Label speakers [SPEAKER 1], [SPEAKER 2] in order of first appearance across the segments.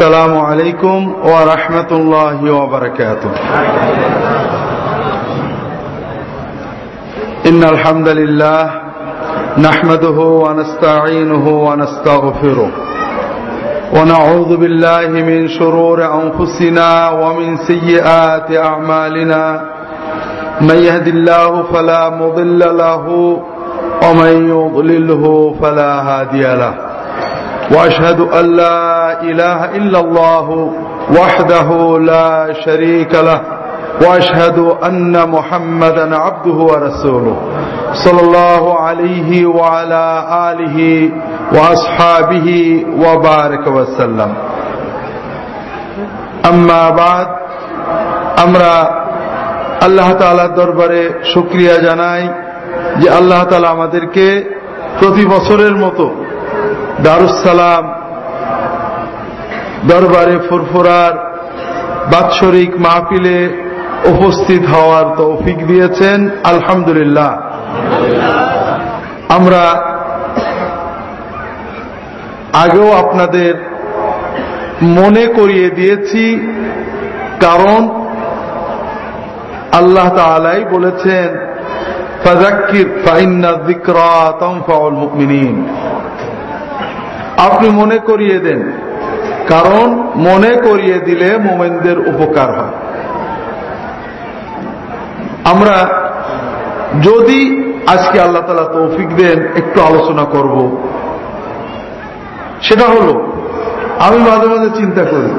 [SPEAKER 1] السلام عليكم ورحمة الله وبركاته إن الحمد لله نحمده ونستعينه ونستغفره ونعوذ بالله من شرور أنفسنا ومن سيئات أعمالنا من يهد الله فلا مضل له ومن يضلله فلا هادي له واشهد ان لا اله الا الله وحده لا شريك له واشهد ان محمدا عبده ورسوله صلى الله عليه وعلى اله واصحابه وبارك وسلم اما بعد আমরা আল্লাহ তাআলার দরবারে শুকরিয়া জানাই যে আল্লাহ তাআলা আমাদেরকে প্রতি বছরের মতো দারুসালাম দরবারে ফুরফুরার বাৎসরিক মাহফিলে উপস্থিত হওয়ার তৌফিক দিয়েছেন, আলহামদুলিল্লাহ। আমরা আগেও আপনাদের মনে করিয়ে দিয়েছি, কারণ আল্লাহ তালাই বলেছেন ফাজাক্কির ফাইন্না যিকরা তানফাউল মুমিনিন। আপনি মনে করিয়ে দেন। কারণ মনে করিয়ে দিলে মোমেনদের উপকার হয়। আমরা যদি আজকে আল্লাহ তালা তৌফিক দেন, একটু আলোচনা করব। সেটা হলো, আমি মাঝে মাঝে চিন্তা করি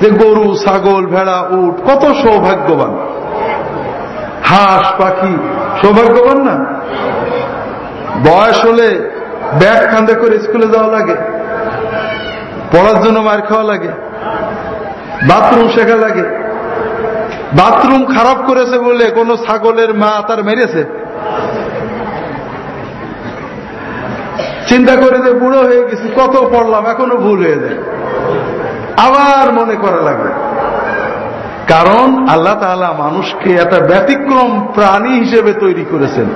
[SPEAKER 1] যে গরু, ছাগল, ভেড়া, উট কত সৌভাগ্যবান। হাঁস, পাখি সৌভাগ্যবান না? বয়স হলে ব্যাগ কান্দে করে স্কুলে যাওয়া লাগে। পড়ার জন্য মার খাওয়া লাগে। বাথরুম শেখা লাগে। বাথরুম খারাপ করেছে বলে কোন ছাগলের মা তার মেরেছে। চিন্তা করে যে বুড়ো হয়ে গেছি, কত পড়লাম, এখনও ভুল হয়ে যায়। আবার মনে করা লাগে কারণ আল্লাহ তাআলা মানুষকে একটা ব্যতিক্রম প্রাণী হিসেবে তৈরি করেছেন।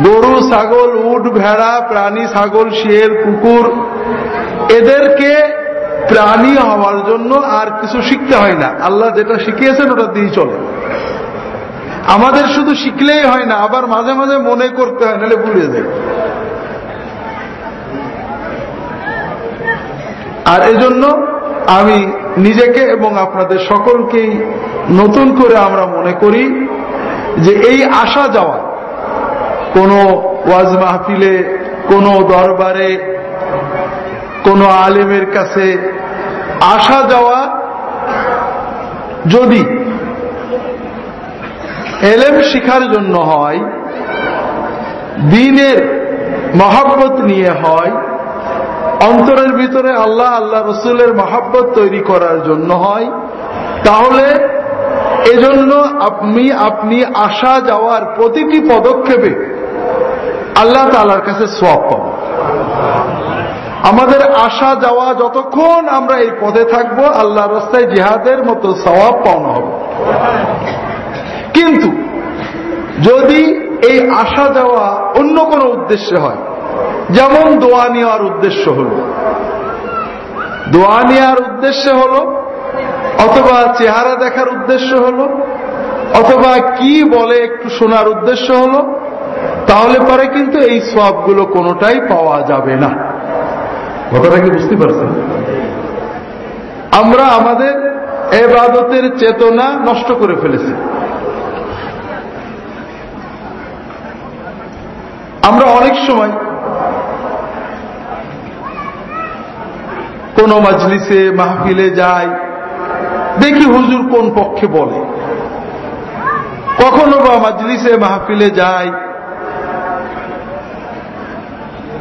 [SPEAKER 1] গরু, ছাগল, উট, ভেড়া, প্রাণী, ছাগল শিয়ের কুকুর, এদেরকে প্রাণী হওয়ার জন্য আর কিছু শিখতে হয় না। আল্লাহ যেটা শিখিয়েছেন ওটা দিয়ে চলে। আমাদের শুধু শিখলেই হয় না, আবার মাঝে মাঝে মনে করতে হয়, নাহলে ভুলে যায় আর এজন্য আমি নিজেকে এবং আপনাদের সকলকেই নতুন করে আমরা মনে করি যে এই আসা যাওয়া কোন ওয়াজ মাহফিলে, কোন দরবারে, কোন আলেমের কাছে আসা যাওয়া যদি এলেম শিখার জন্য হয়, দিনের মহাব্বত নিয়ে হয়, অন্তরের ভিতরে আল্লাহ আল্লাহ রসুলের মহাব্বত তৈরি করার জন্য হয়, তাহলে এজন্য আপনি আপনি আসা যাওয়ার প্রতিটি পদক্ষেপে আল্লাহ তালার কাছে সব পাব। আমাদের আসা যাওয়া যতক্ষণ আমরা এই পদে থাকব আল্লাহ রাস্তায় জিহাদের মতো সবাব পাওনা হবে। কিন্তু যদি এই আসা যাওয়া অন্য কোনো উদ্দেশ্যে হয়, যেমন দোয়া নেওয়ার উদ্দেশ্য হল। দোয়া নেওয়ার উদ্দেশ্যে হল, অথবা চেহারা দেখার উদ্দেশ্য হল, অথবা কি বলে একটু শোনার উদ্দেশ্য হল তাহলে পরে কিন্তু এই সবগুলো কোনোটাই পাওয়া যাবে না। কথাটা কি বুঝতে পারছেন? আমরা আমাদের এবাদতের চেতনা নষ্ট করে ফেলেছি। আমরা অনেক সময় কোন মাজলিসে মাহফিলে যাই দেখি হুজুর কোন পক্ষে বলে। কখনো বা মাজলিসে মাহফিলে যাই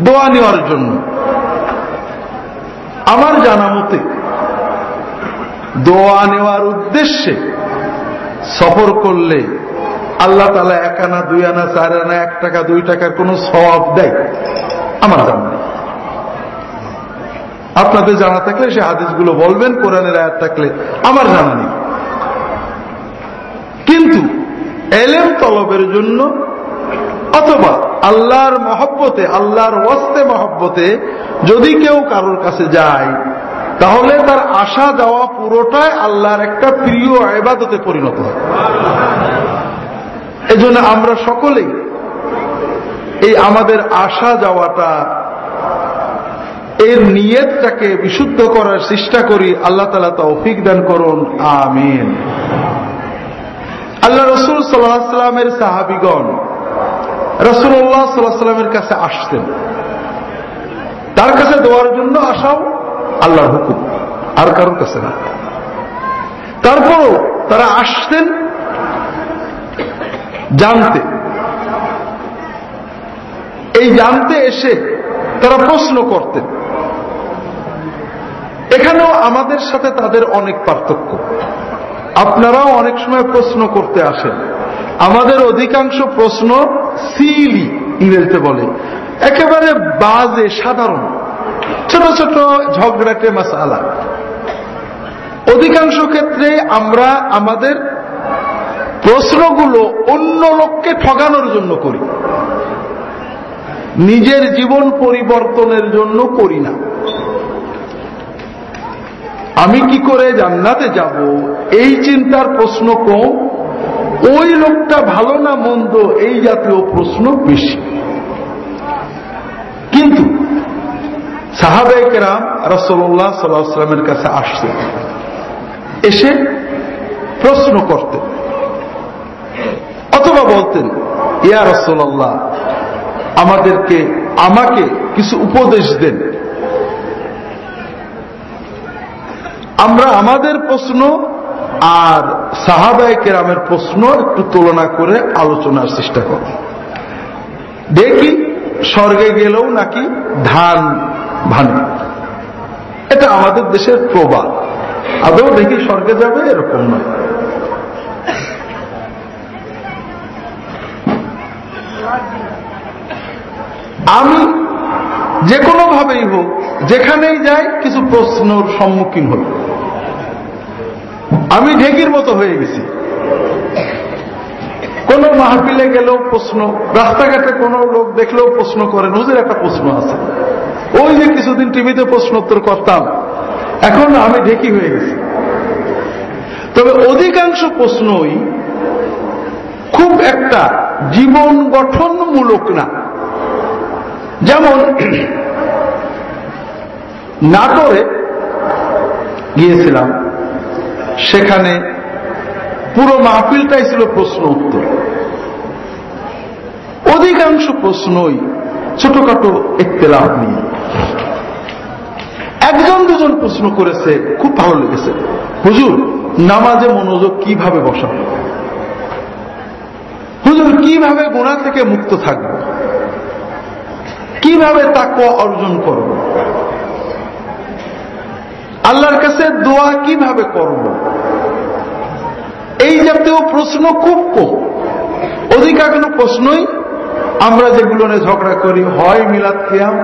[SPEAKER 1] দোয়া নেওয়ার জন্য। আমার জানা মতে, দোয়া নেওয়ার উদ্দেশ্যে সফর করলে আল্লাহ তালা এক আনা, দুই আনা, চার আনা, এক টাকা, দুই টাকার কোন সবাব দেয়? আমার জানা নেই। আপনাদের জানা থাকলে সে হাদিসগুলো বলবেন, কোরআনের আয়াত থাকলে। আমার জানা নেই। কিন্তু এলেম তলবের জন্য অথবা আল্লাহর মহব্বতে, আল্লাহর ওয়াস্তে মহব্বতে যদি কেউ কারোর কাছে যায়, তাহলে তার আসা যাওয়া পুরোটাই আল্লাহর একটা প্রিয় আবাদতে পরিণত হয়। এজন্য আমরা সকলেই এই আমাদের আসা যাওয়াটা এর নিয়তটাকে বিশুদ্ধ করার চেষ্টা করি। আল্লাহ তালা তৌফিক দান করুন। আমিন। আল্লাহ রসুল সাল্লাহ সাল্লামের সাহাবিগণ রসুল্লাহ সাল্লাহ সাল্লামের কাছে আসতেন তার কাছে দেওয়ার জন্য আসাও আল্লাহর হুকুম, আর কারোর কাছে না। তারপরও তারা আসতেন জানতে। এই জানতে এসে তারা প্রশ্ন করতেন, এখানেও আমাদের সাথে তাদের অনেক পার্থক্য। আপনারাও অনেক সময় প্রশ্ন করতে আসেন। আমাদের অধিকাংশ প্রশ্ন সিলি ইংরেজিতে বলে। একেবারে বাজে, সাধারণ। ছোট ছোট ঝগড়াটে মাসালা। অধিকাংশ ক্ষেত্রে আমরা আমাদের প্রশ্নগুলো অন্য লোককে ঠগানোর জন্য করি। নিজের জীবন পরিবর্তনের জন্য করি না। আমি কি করে জান্নাতে যাব? এই চিন্তার প্রশ্ন কম ওই লোকটা ভালো না মন্দ, এই জাতীয় প্রশ্ন বেশি। কিন্তু সাহাবেকেরাম রসল্লাহ সাল্লামের কাছে আসছে, এসে প্রশ্ন করতেন অথবা বলতেন, ইয়া রসল্লাহ আমাদেরকে, আমাকে কিছু উপদেশ দেন। আমরা আমাদের প্রশ্ন আর সাহাবায় কেরামের প্রশ্ন একটু তুলনা করে আলোচনার চেষ্টা করব দেখি স্বর্গে গেলেও নাকি ধান ভানে এটা আমাদের দেশের প্রবাদ। আদৌ দেখি স্বর্গে যাবে এরকম নয়। আমি যে কোনো ভাবেই হোক, যেখানেই যাই কিছু প্রশ্নর সম্মুখীন হই। আমি ঢেকির মতো হয়ে গেছি। কোন মাহফিলে গেলেও প্রশ্ন, রাস্তাঘাটে কোন লোক দেখলেও প্রশ্ন করেন, হুজুর, একটা প্রশ্ন আছে। ওই যে কিছুদিন টিভিতে প্রশ্ন উত্তর করতাম, এখন আমি ঢেকি হয়ে গেছি। তবে অধিকাংশ প্রশ্নই খুব একটা জীবন গঠনমূলক না। যেমন, নাটোরে গিয়েছিলাম। সেখানে পুরো মাহফিলটাই ছিল প্রশ্ন উত্তর। অধিকাংশ প্রশ্নই ছোটখাটো ইত্তেলাভ নিয়ে। একজন দুজন প্রশ্ন করেছে, খুব ভালো লেগেছে। হুজুর, নামাজে মনোযোগ কীভাবে বসাবো? হুজুর, কীভাবে গোনা থেকে মুক্ত থাকব? কীভাবে তাকে অর্জন করব? আল্লাহর কাছে দোয়া কীভাবে করব? এই জাতীয় প্রশ্ন খুব কম। অধিকাংশ প্রশ্নই আমরা যেগুলো নিয়ে ঝগড়া করি, হয় মিলাদ খেয়াম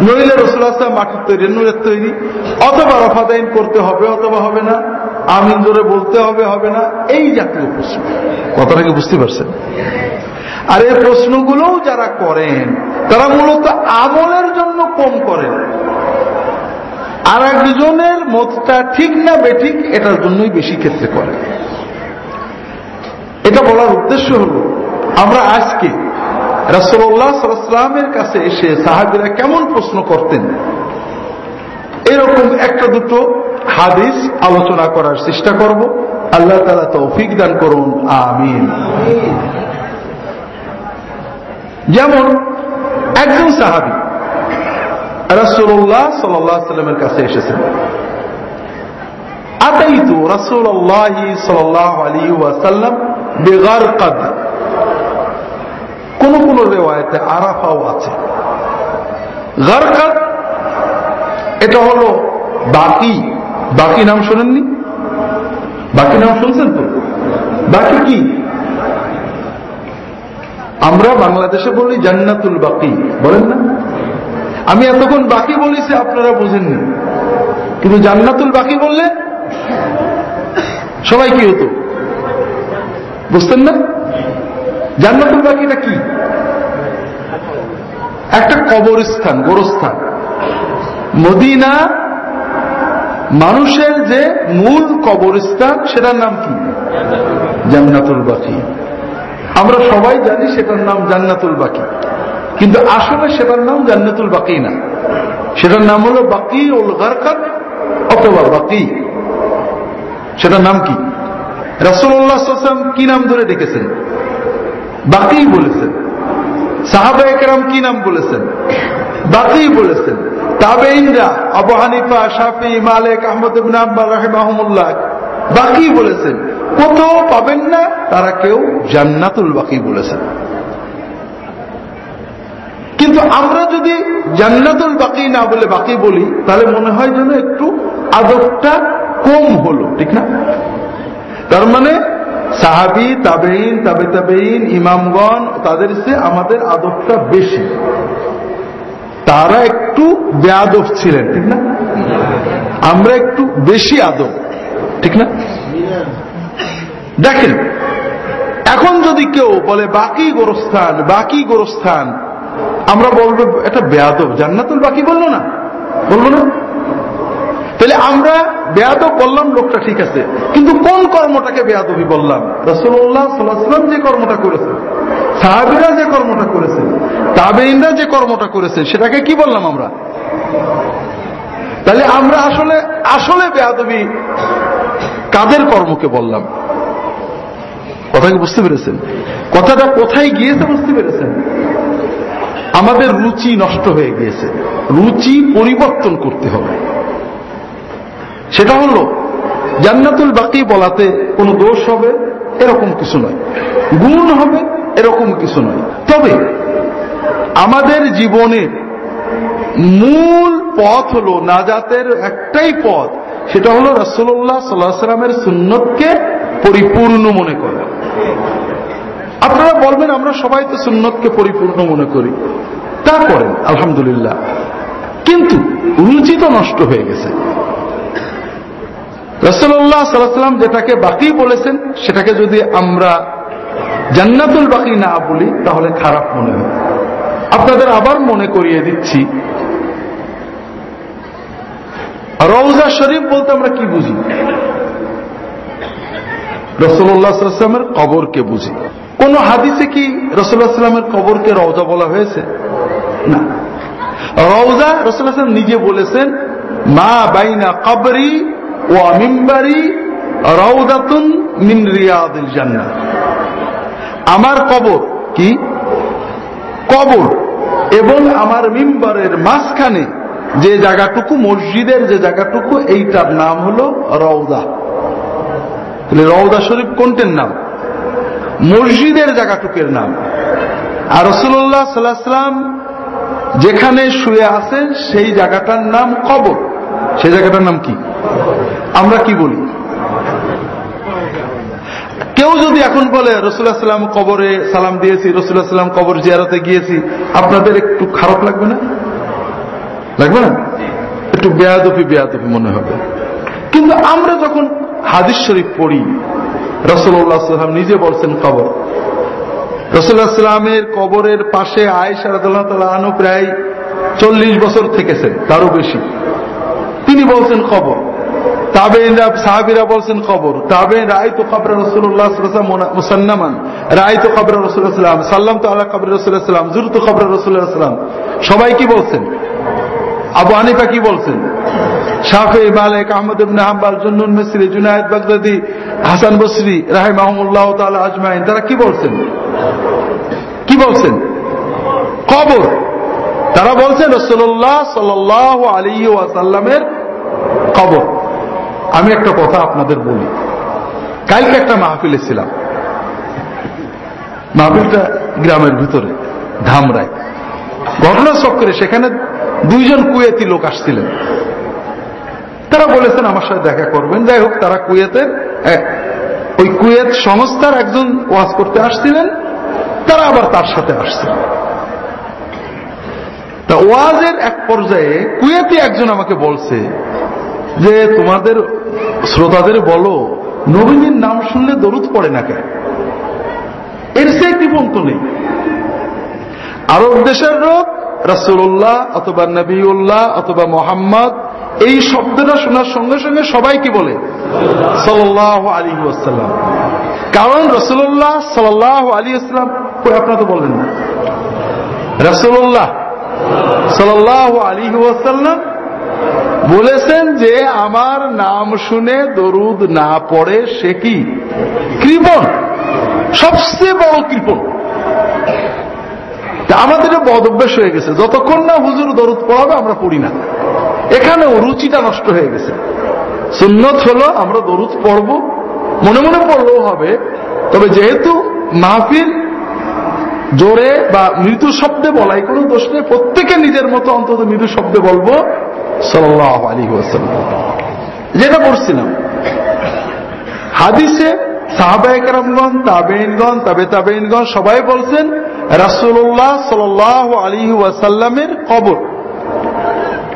[SPEAKER 1] নইলে রসুল্লাহ মাটির তৈরি, নুরের তৈরি, অথবা রফাদাইন করতে হবে, অথবা হবে না, আমিন জোরে বলতে হবে হবে না, এই জাতীয় প্রশ্ন। কথাটা কি বুঝতে পারছেন? আর এই প্রশ্নগুলোও যারা করেন, তারা মূলত আমলের জন্য কম করেন। আর একজনের মতটা ঠিক না বেঠিক, এটার জন্যই বেশি ক্ষেত্রে করে। এটা বলার উদ্দেশ্য হল, আমরা আজকে রাসোল্লাহ সাল্লামের কাছে এসে সাহাবিরা কেমন প্রশ্ন করতেন? এরকম একটা দুটো হাদিস আলোচনা করার চেষ্টা করব। আল্লাহ তালা তৌফিক দান করুন, আমিন। যেমন একজন সাহাবি রাসুল্লাহ সাল্লামের কাছে এসেছেন। বেগার কাদ কোন কোন রেওয়ায়তে আরাফাও আছে। এটা হলো বাকি। বাকি নাম শোনেননি? বাকি নাম শুনছেন তো? বাকি কি? আমরা বাংলাদেশে বলি জান্নাতুল বাকি। বলেন না। আমি এতক্ষণ বাকি বলেছি, আপনারা বোঝেননি। কিন্তু জান্নাতুল বাকি বললে সবাই কি হতো? বুঝতেন না? জান্নাতুল বাকিটা কি? একটা কবরস্থান, গোরস্থান। মদিনা মানুষের যে মূল কবরস্থান, সেটার নাম কি? জান্নাতুল বাকি। আমরা সবাই জানি সেটার নাম জান্নাতুল বাকি। কিন্তু আসলে সেটার নাম জান্নাতুল বাকি না। সেটার নাম হলো বাকি উল গারকাত অথবা বাকি। সেটার নাম কি? রাসুল্লাহাম কি নাম ধরে ডেকেছেন বাকি বলেছেন। সাহাবা একরাম কি নাম বলেছেন? বাকি বলেছেন। তাবেইনরা আবু হানিফা, শাফি, মালিক, আহমদ রাহেমাহমুল্লাহ বাকি বলেছেন। কোথাও পাবেন না, তারা কেউ জান্নাতুল বাকি বলেছেন। কিন্তু আমরা যদি জান্নাতুল বাকি না বলে বাকি বলি, তাহলে মনে হয় যেন একটু আদবটা কম হলো, ঠিক না? তার মানে সাহাবি তাবেইন তাবে তাবেইন ইমামগণ, তাদের সে আমাদের আদবটা বেশি। তারা একটু বেআদব ছিলেন, ঠিক না? আমরা একটু বেশি আদব, ঠিক না? দেখেন, এখন যদি কেউ বলে বাকি গোরস্থান বাকি গোরস্থান আমরা বলব, এটা বেয়াদব, জান্নাতুল বাকি বলল না? বলব না? তাহলে আমরা বেয়াদব বললাম, লোকটা ঠিক আছে। কিন্তু কোন কর্মটাকে বেয়াদবি বললাম? রসুল্লাহ সাল্লাহাম যে কর্মটা করেছেন, সাহাবিরা যে কর্মটা করেছেন তাবেইনরা যে কর্মটা করেছেন, সেটাকে কি বললাম আমরা? তাহলে আমরা আসলে আসলে বেয়াদবি কাদের কর্মকে বললাম? কথা কি বুঝতে পেরেছেন? কথাটা কোথায় গিয়েছে বুঝতে পেরেছেন? আমাদের রুচি নষ্ট হয়ে গিয়েছে। রুচি পরিবর্তন করতে হবে। সেটা হল, জান্নাতুল বাকি বলাতে কোনো দোষ হবে, এরকম কিছু নয়। গুণ হবে, এরকম কিছু নয়। তবে আমাদের জীবনের মূল পথ হল নাজাতের একটাই পথ, সেটা হল রসোল্লাহ সাল্লাহ সাল্লামের সুন্নতকে পরিপূর্ণ মনে করা। আপনারা বলবেন, আমরা সবাই তো সুন্নতকে পরিপূর্ণ মনে করি। তা করেন, আলহামদুলিল্লাহ। কিন্তু রুচি তো নষ্ট হয়ে গেছে। রসল্লাহ সাল্লাম যেটাকে বাকি বলেছেন, সেটাকে যদি আমরা জান্নাতুল বাকি না বলি, তাহলে খারাপ মনে হয়। আপনাদের আবার মনে করিয়ে দিচ্ছি। রওজা শরীফ বলতে আমরা কি বুঝি? রসুল্লাহামের কবরকে বুঝি। কোন হাদিসে কি রসুল্লাহামের কবরকে রওজা বলা হয়েছে? না। রওজা রসুল্লাহাম নিজে বলেছেন, মা বাইনা কবরি ও মিম্বারি রওদাতুন মিন রিয়াদিল জান্নাত আমার কবর কি? কবর এবং আমার মিম্বারের মাঝখানে যে জায়গাটুকু, মসজিদের যে জায়গাটুকু, এইটার নাম হলো রওদা তাহলে রওদা শরীফ কোনটের নাম? মসজিদের জায়গাটুকের নাম। আর রসুল্লাহ সাল্লাহাম যেখানে শুয়ে আছেন সেই জায়গাটার নাম কবর। সেই জায়গাটার নাম কি? আমরা কি বলি? কেউ যদি এখন বলে রসুল্লাহ সাল্লাম কবরে সালাম দিয়েছি রসুল্লাহ সাল্লাম কবর জিয়ারতে গিয়েছি, আপনাদের একটু খারাপ লাগবে না? লাগবে না? একটু বেয়াদপি বেয়াদপি মনে হবে। কিন্তু আমরা যখন হাদিস শরীফ পড়ি। রসুল্লাহ সাল্লাম নিজে বলছেন কবর। রসুল্লাহ কবরের পাশে আয়সা আনু প্রায় চল্লিশ বছর থেকেছেন তারও বেশি। তিনি বলছেন কবর। তাবেইনরা সাহাবিরা বলছেন খবর তাবেইন রায় তো খবর রসুল্লাহ মুসান্নামান। রায় তো খবর রসুল্লাহ সাল্লাম তো আল্লাহ খবর রসুল্লাহ সাল্লাম জুর তো খবর রসুল্লাহ সাল্লাম সবাই কি বলছেন? আবু হানিফা কি বলছেন? শাফে, মালিক, আহমদ ইবনে হাম্বাল, জুন্নুন, মিসরি, জুনায়দ, বাগদাদি, হাসান বসরি রাহে মাহমুল্লাহ তাআলা আজমাইন, তারা কি বলছেন? কি বলছেন? কবর। তারা বলছেন রসুল্লাহ সাল আলী ওয়াসাল্লামের কবর। আমি একটা কথা আপনাদের বলি। কালকে একটা মাহফিলে ছিলাম। মাহফিলটা গ্রামের ভিতরে, ধামরায়। ঘটনা চক্রে সেখানে দুইজন কুয়েতি লোক আসছিলেন। তারা বলেছেন, আমার সাথে দেখা করবেন। যাই হোক, তারা কুয়েতের ওই কুয়েত সংস্থার একজন ওয়াজ করতে আসছিলেন, তারা আবার তার সাথে আসছিলেন। তা ওয়াজের এক পর্যায়ে কুয়েতি একজন আমাকে বলছে যে, তোমাদের শ্রোতাদের বলো, নবীনের নাম শুনলে দরুদ পড়ে না কেন? এর সে কৃপন্ত নেই। আরব দেশের লোক রাসুল্লাহ অথবা নবীউল্লাহ অথবা মোহাম্মদ, এই শব্দটা শোনার সঙ্গে সঙ্গে সবাই কি বলে? সাল্লাহ আলী ওয়াসাল্লাম। কারণ রসুল্লাহ সাল্লাহ আলী আসলাম আপনারা তো বললেন না। রসুল্লাহ সাল্লাহ আলী ওয়াসাল্লাম বলেছেন যে আমার নাম শুনে দরুদ না পড়ে সে কি? কৃপণ। সবচেয়ে বড় কৃপণ। আমাদের বদ অভ্যাস হয়ে গেছে। যতক্ষণ না হুজুর দরুদ পড়াবে, আমরা পড়ি না। এখানেও রুচিটা নষ্ট হয়ে গেছে। সুন্নত হলো, আমরা দরুদ পড়ব। মনে মনে পড়লেও হবে। তবে যেহেতু মাহফিল জোরে বা মৃদু শব্দে বলাই কোনো দোষ নেই, প্রত্যেকে নিজের মতো অন্তত মৃদু শব্দে বলব। সাল্লাহ আলী যেটা পড়ছিলাম। হাদিসে সাহাবাহামগণ তাবেইনগণ তাবে তাবেইনগণ সবাই বলছেন রাসুল্লাহ সাল আলী ওয়াসাল্লামের কবর।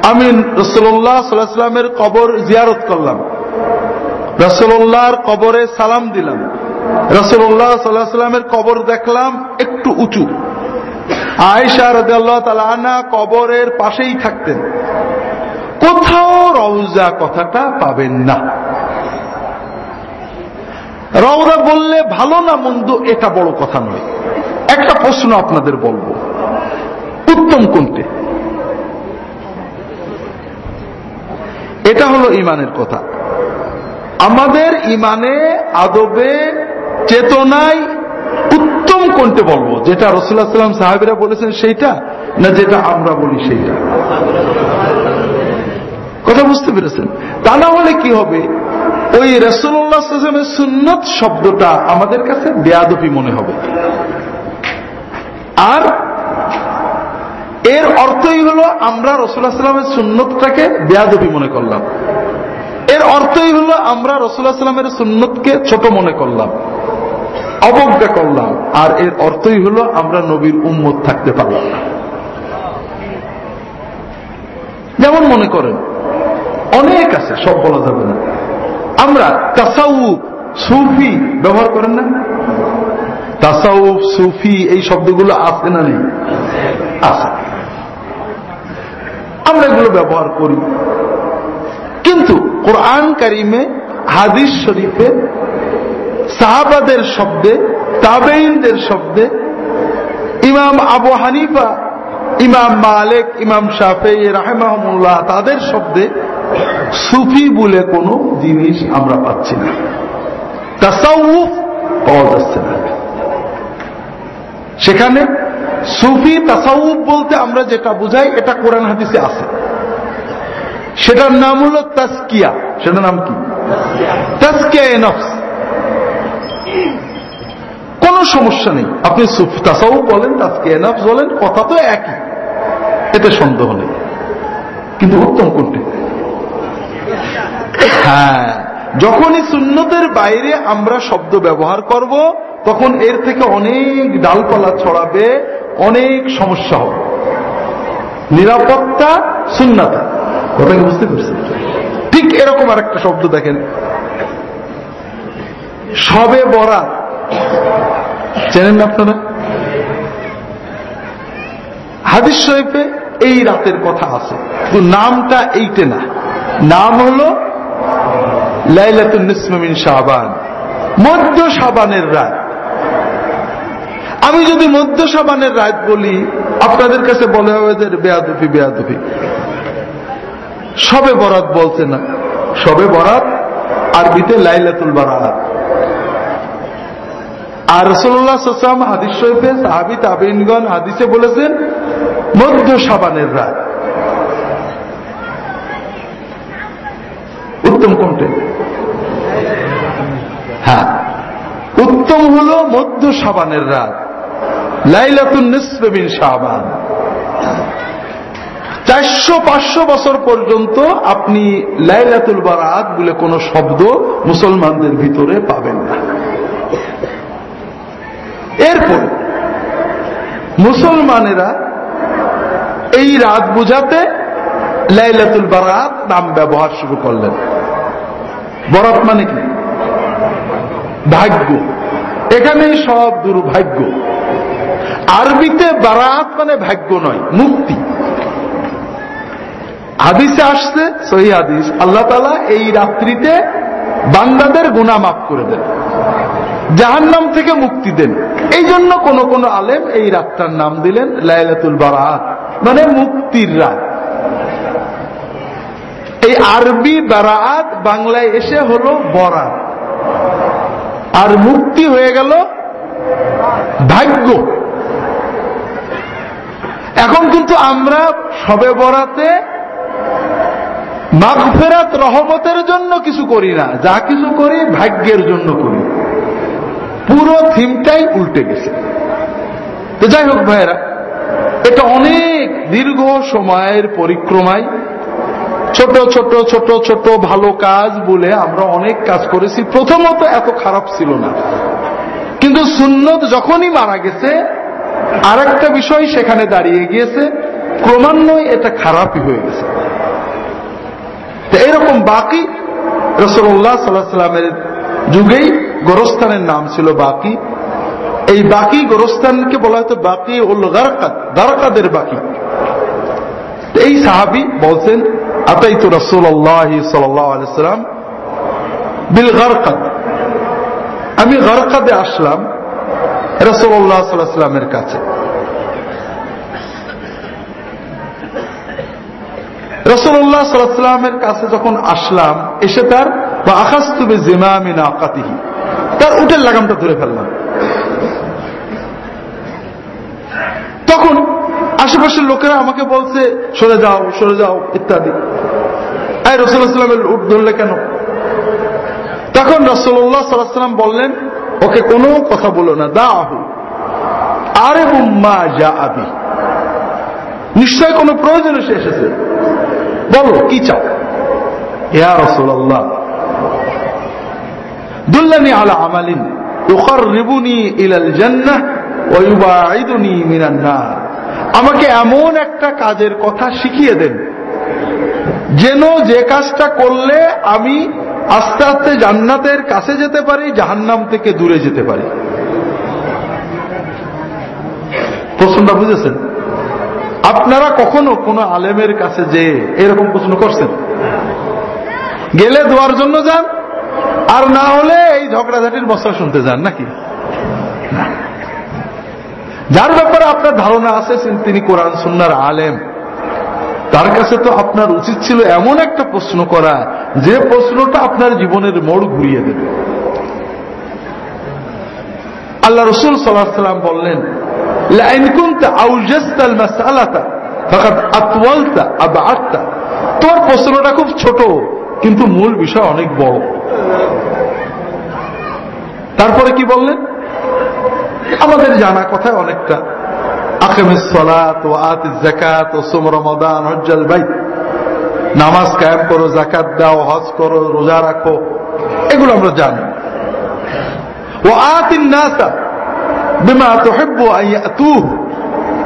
[SPEAKER 1] আমি রসুল্লাহ সাল্লাহামের কবর জিয়ারত করলাম। রসুল্লাহর কবরে সালাম দিলাম। রসুল্লাহ সাল্লাহ সাল্লামের কবর দেখলাম একটু উঁচু। আয়সা রাজিয়াল্লাহ তালা কবরের পাশেই থাকতেন। কোথাও রওজা কথাটা পাবেন না। রওজা বললে ভালো না মন্দ এটা বড় কথা নয়। একটা প্রশ্ন আপনাদের বলব। উত্তম কোনটি? এটা হলো ইমানের কথা। আমাদের ইমানে, আদবে, চেতনায় উত্তম কোনটি বলব? যেটা রসুল্লাহ সাল্লাম সাহাবিরা বলেছেন সেইটা, না যেটা আমরা বলি সেইটা? কথা বুঝতে পেরেছেন? তা না হলে কি হবে? ওই রসুল্লাহামের সুন্নত শব্দটা আমাদের কাছে বেয়াদপি মনে হবে। আর এর অর্থই হলো আমরা রসুল্লাহ সাল্লামের সুন্নতটাকে বেয়াদবি মনে করলাম। এর অর্থই হলো আমরা রসুল্লাহ সাল্লামের সুন্নতকে ছোট মনে করলাম, অবজ্ঞা করলাম, আর এর অর্থই হলো আমরা নবীর উম্মত থাকতে পারলাম না। যেমন মনে করেন, অনেক আছে, সব বলা যাবে না। আমরা তাসাউফ সুফি ব্যবহার করেন না? তাসাউফ, সুফি, এই শব্দগুলো আছে না নেই? আছে। আমরা এগুলো ব্যবহার করি। কিন্তু কোরআন কারিমে, হাদিস শরীফে, সাহাবাদের শব্দে তাবেইনদের শব্দে, ইমাম আবু হানিফা, ইমাম মালেক, ইমাম শাফে রাহেমাহমুল্লাহ তাদের শব্দে সুফি বলে কোনো জিনিস আমরা পাচ্ছি না। তাসাউফ পাওয়া যাচ্ছে না। সেখানে সুফি তাসাউফ বলতে আমরা যেটা বুঝাই, এটা কোরআন হাদিসে আছে। সেটার নাম হলো তাস্কিয়া। সেটার নাম কি? কোন সমস্যা নেই। আপনি তাসাউফ বলেন, তাস্কিয়া নফস বলেন, কথা তো একই। এতে সন্দেহ নেই। কিন্তু উত্তম কোনটি? হ্যাঁ। যখনই সুন্নতের বাইরে আমরা শব্দ ব্যবহার করব, তখন এর থেকে অনেক ডালপালা ছড়াবে, অনেক সমস্যা হবে। নিরাপত্তা শূন্যতা কথাকে বুঝতে পারছেন? ঠিক এরকম আর একটা শব্দ দেখেন। সবে বরাত। চেনেন আপনারা? হাদিস শরীফে এই রাতের কথা আছে। কিন্তু নামটা এইটে না। নাম হল লাইলাতুল নিসমিন শাহবান মধ্য সাবানের রাত। আমি যদি মধ্য সাবানের রাত বলি, আপনাদের কাছে বলে হবে যে বেয়াদুফি বেয়াদুফি। সবে বরাত বলছে না। সবে বরাত আরবিতে লাইলাতুল বারাত আর রসুল্লাহাম হাদিস শরীফে সাহাবি, তাবিনগণ হাদিসে বলেছেন, মধ্য সাবানের রাত। উত্তম কোনটা হ্যাঁ উত্তম মধ্য সাবানের রাত। লাইলাতুল নিসবিন সাবান চারশো, পাঁচশো বছর পর্যন্ত আপনি লাইলাতুল বারাত বলে কোন শব্দ মুসলমানদের ভিতরে পাবেন না। এরপর মুসলমানেরা এই রাত বুঝাতে লাইলাতুল বারাত নাম ব্যবহার শুরু করলেন। বরাত মানে কি? ভাগ্য। এখানেই সব দুর্ভাগ্য। আরবিতে বারাত মানে ভাগ্য নয়, মুক্তি। হাদিসে আসছে, সহি হাদিস, আল্লাহ তালা এই রাত্রিতে বান্দাদের গুণা মাফ করে দেন, জাহান্নাম থেকে মুক্তি দেন। এই জন্য কোন কোন আলেম এই রাতটার নাম দিলেন লাইলাতুল বারাত মানে মুক্তির রাত। এই আরবি বারাত বাংলায় এসে হলো বরাত। আর মুক্তি হয়ে গেল ভাগ্য। এখন কিন্তু আমরা সবে বরাতে মাগফেরাত রহমতের জন্য কিছু করি না। যা কিছু করি, ভাগ্যের জন্য করি। পুরো থিমটাই উল্টে গেছে। তো যাই হোক ভাইয়েরা, এটা অনেক দীর্ঘ সময়ের পরিক্রমায় ছোট ছোট ছোট ছোট ভালো কাজ বলে আমরা অনেক কাজ করেছি। প্রথমত এত খারাপ ছিল না। কিন্তু সুন্নত যখনই মারা গেছে আর একটা বিষয় সেখানে দাঁড়িয়ে গিয়েছে, ক্রমান্বয়ে এটা খারাপই হয়ে গেছে। এরকম বাকি রসল্লাহ সাল্লাহ সাল্লামের যুগেই গোরস্থানের নাম ছিল বাকি। এই বাকি গোরস্থানকে বলা হতো বাকি ওল গারকাত, গারকাদের বাকি। এই সাহাবি বলছেন আতাই তো রসুল্লাহ সাল্লাম বিল গারকাত। আমি গারকাদে আসলাম রসুল্লাহ সাল্লামের কাছে। রসুল্লাহ সাল্লামের কাছে যখন আসলাম, এসে তার বা আকাস্তবে জিমামিনা আকাতিহি তার উটের লাগামটা ধরে ফেললাম তখন আশেপাশের লোকেরা আমাকে বলছে, সরে যাও সরে যাও, ইত্যাদি। এই রসুল্লাহামের উট ধরলে কেন? তখন রসুল্লাহ সাল্লাম বললেন, ওকে কোনো কথা বলো না দা আহু আরে উম্মা যা আবি নিশ্চয় কোনো প্রয়োজন এসে এসেছে। বলো, কি চাও? ইয়া রসুল্লাহ দুল্লানি আলা আমালিন ইলাল জান্নাহ, ওয়া নার। আমাকে এমন একটা কাজের কথা শিখিয়ে দেন, যেন যে কাজটা করলে আমি আস্তে আস্তে জান্নাতের কাছে যেতে পারি, জাহান্নাম থেকে দূরে যেতে পারি। প্রশ্নটা বুঝেছেন? আপনারা কখনো কোন আলেমের কাছে যে এরকম প্রশ্ন করছেন? গেলে দোয়ার জন্য যান, আর না হলে এই ঝগড়াঝাটির বস্তা শুনতে যান, নাকি? যার ব্যাপারে আপনার ধারণা আছে তিনি কোরআন সুন্নার আলেম। তার কাছে তো আপনার উচিত ছিল এমন একটা প্রশ্ন করা, যে প্রশ্নটা আপনার জীবনের মোড় ঘুরিয়ে দেবে। আল্লাহ রসুল সাল্লাম বললেন তোর প্রশ্নটা খুব ছোট, কিন্তু মূল বিষয় অনেক বড়। তারপরে কি বললেন? আমাদের জানা কথায় অনেকটা আকেমিস সলাত ও আত জাকাত ও সোম রমাদান হজ্জাল বাই নামাজ কায়েম করো জাকাত দাও হজ করো রোজা রাখো এগুলো আমরা জানি ও আতিন নাসা بما تحب أن يأتوه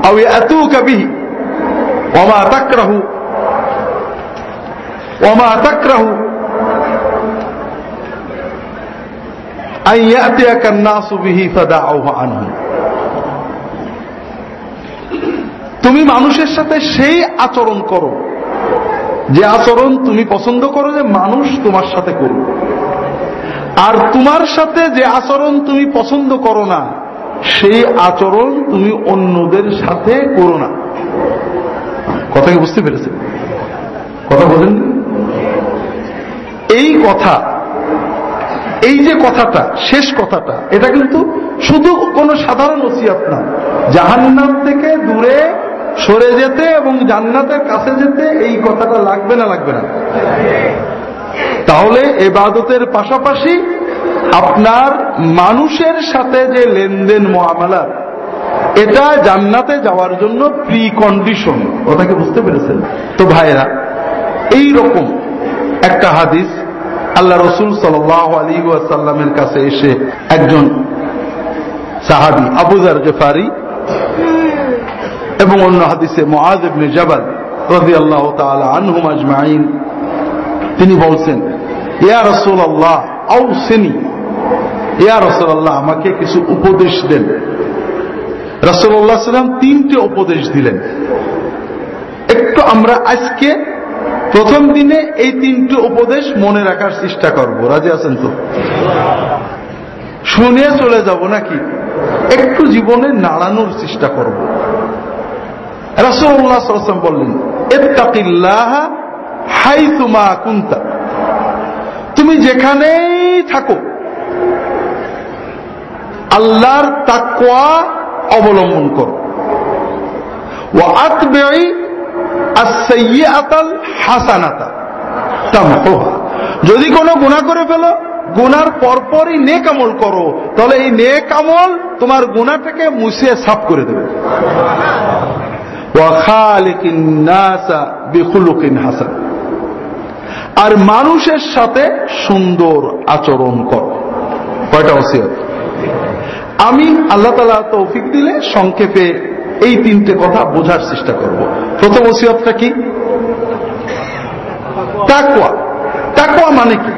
[SPEAKER 1] أو يأتوك به وما تكره وما تكره তুমি মানুষের সাথে সেই আচরণ করো। যে আচরণ তুমি পছন্দ করো, যে মানুষ তোমার সাথে করবে আর তোমার সাথে যে আচরণ তুমি পছন্দ করো না, সেই আচরণ তুমি অন্যদের সাথে করো না। কথা কি বুঝতে পেরেছে কথা বলেন এই কথা এই যে কথাটা, শেষ কথাটা, এটা কিন্তু শুধু কোন সাধারণ ওসিয়াত না। জাহান্নাম থেকে দূরে সরে যেতে এবং জান্নাতের কাছে যেতে এই কথাটা লাগবে না লাগবে না। তাহলে এবাদতের পাশাপাশি আপনার মানুষের সাথে যে লেনদেন মহামালার এটা জান্নাতে যাওয়ার জন্য প্রি কন্ডিশন ওটাকে বুঝতে পেরেছেন? তো ভাইরা এই রকম একটা হাদিস আল্লাহ রসুল সাল আলী সাল্লামের কাছে এসে একজন সাহাবি আবুজার জেফারি এবং অন্য হাদিসে মহাজ ইবনে রদি আল্লাহ আনহুম আজমাইন, তিনি বলছেন, ইয়া রসুল আল্লাহ আউ সেনি ইয়া রসুল্লাহ আমাকে কিছু উপদেশ দেন। রাসুল্লাহ সাল্লাম তিনটে উপদেশ দিলেন। একটু আমরা আজকে প্রথম দিনে এই তিনটে উপদেশ মনে রাখার চেষ্টা করব। রাজি আছেন তো? শুনে চলে যাব নাকি? একটু জীবনে নাড়ানোর চেষ্টা করব। রাসুল্লাহ সাল্লাম বললেন হাই তুমা কুন্তা। তুমি যেখানেই থাকো, আল্লাহর তাকুয়া অবলম্বন করো। ও হাসানাতা যদি কোনো গুণা করে ফেলো গুনার পরপরই নেক আমল করো, তাহলে এই নেক আমল তোমার গুণাটাকে মুছিয়ে সাফ করে দেবে। আর মানুষের সাথে সুন্দর আচরণ কর। কয়টা ওসিয়ত? আমি আল্লাহ তালা তৌফিক দিলে সংক্ষেপে এই তিনটে কথা বোঝার চেষ্টা করব। প্রথম ওসিয়তটা কি? তাকুয়া তাকুয়া মানে কি?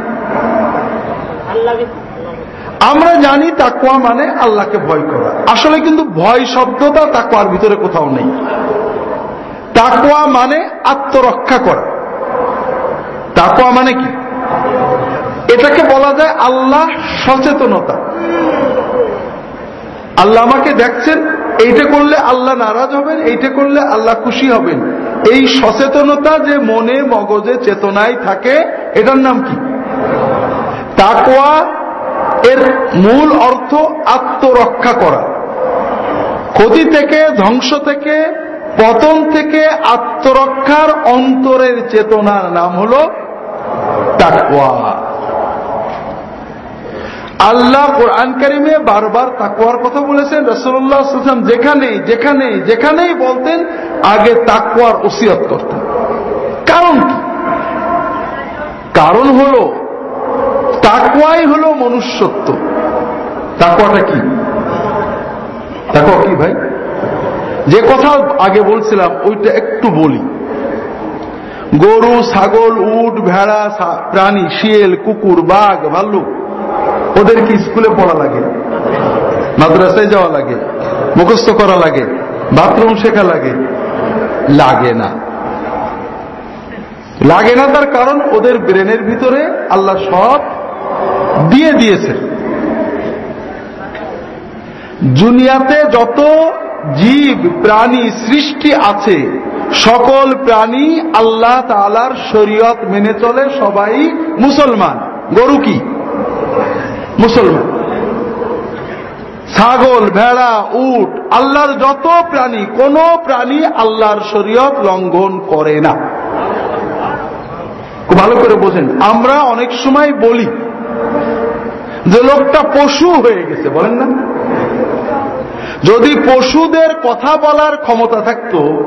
[SPEAKER 1] আমরা জানি তাকুয়া মানে আল্লাহকে ভয় করা। আসলে কিন্তু ভয় শব্দটা তাকুয়ার ভিতরে কোথাও নেই। তাকুয়া মানে আত্মরক্ষা করা। তাকুয়া মানে কি? এটাকে বলা যায় আল্লাহ সচেতনতা। আল্লাহ আমাকে দেখছেন এইটা করলে আল্লাহ নারাজ হবেন, এইটা করলে আল্লাহ খুশি হবেন। এই সচেতনতা যে মনে, মগজে, চেতনায় থাকে, এটার নাম কি? তাকোয়া এর মূল অর্থ আত্মরক্ষা করা। ক্ষতি থেকে, ধ্বংস থেকে, পতন থেকে আত্মরক্ষার অন্তরের চেতনার নাম হল তাকওয়া। আল্লাহ কোরআন কারিমে বারবার তাকুয়ার কথা বলেছেন রসল্লাহ যেখানে যেখানে যেখানেই বলতেন, আগে তাকুয়ার ওসিয়ত করতেন। কারণ কি? কারণ হল তাকুয়াই হল মনুষ্যত্ব। তাকুয়াটা কি? তাকুয়া কি ভাই? যে কথা আগে বলছিলাম, ওইটা একটু বলি। গরু, ছাগল, উট, ভেড়া প্রাণী, শিয়েল, কুকুর, বাঘ, ভাল্লুক ওদের কি স্কুলে পড়া লাগে, মাদ্রাসায় যাওয়া লাগে, মুখস্থ করা লাগে, বাথরুম শেখা লাগে। লাগে না। লাগে না তার কারণ ওদের ব্রেনের ভিতরে আল্লাহ সব দিয়ে দিয়েছে। দুনিয়াতে যত জীব, প্রাণী সৃষ্টি আছে, সকল প্রাণী আল্লাহ তালার শরীয়ত মেনে চলে সবাই মুসলমান। গরু কি? মুসলমান। ছাগল, ভেড়া, উট, আল্লাহর যত প্রাণী, কোন প্রাণী আল্লাহর শরীয়ত লঙ্ঘন করে না। ভালো করে বোঝেন। আমরা অনেক সময় বলি যে লোকটা পশু হয়ে গেছে, বলেন না? যদি পশুদের কথা বলার ক্ষমতা থাকতো,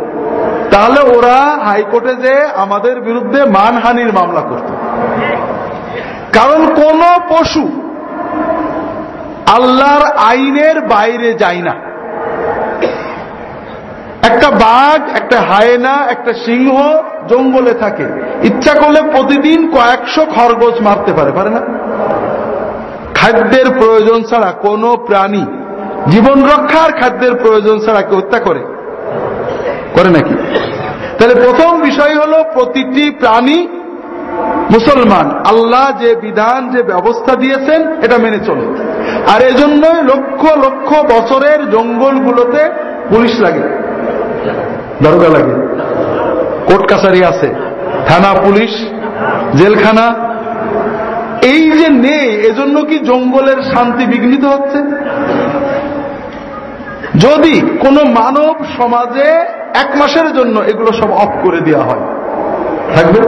[SPEAKER 1] তাহলে ওরা হাইকোর্টে যে আমাদের বিরুদ্ধে মানহানির মামলা করত। কারণ কোন পশু আল্লাহর আইনের বাইরে যায় না। একটা বাঘ, একটা হায়না, একটা সিংহ জঙ্গলে থাকে। ইচ্ছা করলে প্রতিদিন কয়েকশো খরগোশ মারতে পারে পারে না? খাদ্যের প্রয়োজন ছাড়া কোন প্রাণী জীবন রক্ষার খাদ্যের প্রয়োজন ছাড়া কে হত্যা করে। করে নাকি? তাহলে প্রথম বিষয় হল প্রতিটি প্রাণী মুসলমান। আল্লাহ যে বিধান, যে ব্যবস্থা দিয়েছেন, এটা মেনে চলে আর এজন্যই লক্ষ লক্ষ বছরের জঙ্গলগুলোতে পুলিশ লাগে। দরগা লাগে। কোর্ট কাছারি আছে, থানা, পুলিশ, জেলখানা। এই যে নেই, এজন্য কি জঙ্গলের শান্তি বিঘ্নিত হচ্ছে? যদি কোন মানব সমাজে এক মাসের জন্য এগুলো সব অফ করে দেওয়া হয়, থাকবে?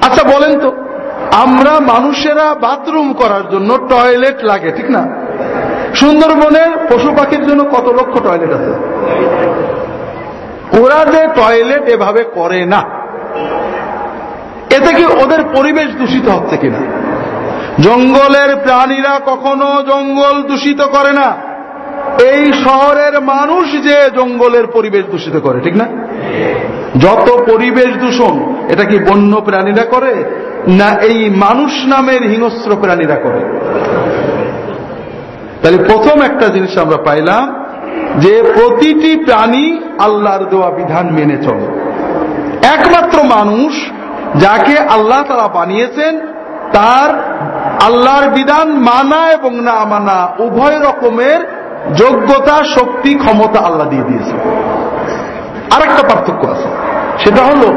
[SPEAKER 1] আচ্ছা বলেন তো। আমরা মানুষেরা বাথরুম করার জন্য টয়লেট লাগে, ঠিক না? সুন্দরবনের পশু পাখির জন্য কত লক্ষ টয়লেট আছে? ওরা যে টয়লেট এভাবে করে না, এতে কি ওদের পরিবেশ দূষিত হচ্ছে কিনা? জঙ্গলের প্রাণীরা কখনো জঙ্গল দূষিত করে না। এই শহরের মানুষ যে জঙ্গলের পরিবেশ দূষিত করে, ঠিক না? যত পরিবেশ দূষণ এটা কি বন্য প্রাণীরা করে, না এই মানুষ নামের হিংস্র প্রাণীরা করে? তাহলে প্রথম একটা জিনিস আমরা পাইলাম যে প্রতিটি প্রাণী আল্লাহর দেওয়া বিধান মেনে চলে। একমাত্র মানুষ যাকে আল্লাহ তারা বানিয়েছেন, তার আল্লাহর বিধান মানা এবং না মানা উভয় রকমের যোগ্যতা, শক্তি, ক্ষমতা আল্লাহ দিয়ে দিয়েছে আর একটা পার্থক্য আছে, সেটা হলো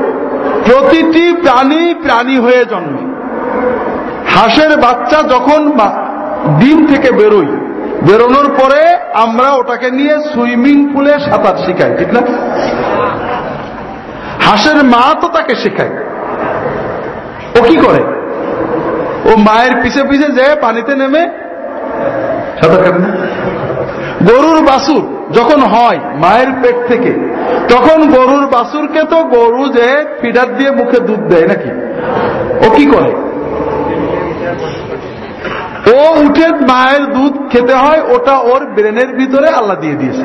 [SPEAKER 1] প্রতিটি প্রাণী প্রাণী হয়ে জন্মে। হাঁসের বাচ্চা যখন ডিম থেকে বেরোই বেরোনোর পরে আমরা ওটাকে নিয়ে সুইমিং পুলে সাঁতার শিখাই, ঠিক না? হাঁসের মা তো তাকে শেখায়। ও কি করে? ও মায়ের পিছে পিছে যে পানিতে নেমে সাঁতার কাটে না। গরুর বাসুর যখন হয় মায়ের পেট থেকে, তখন গরুর বাসুরকে তো গরু যে ফিডার দিয়ে মুখে দুধ দেয় নাকি? ও কি করে? ও উঠে মায়ের দুধ খেতে হয়, ওটা ওর ব্রেনের ভিতরে আল্লাহ দিয়ে দিয়েছে।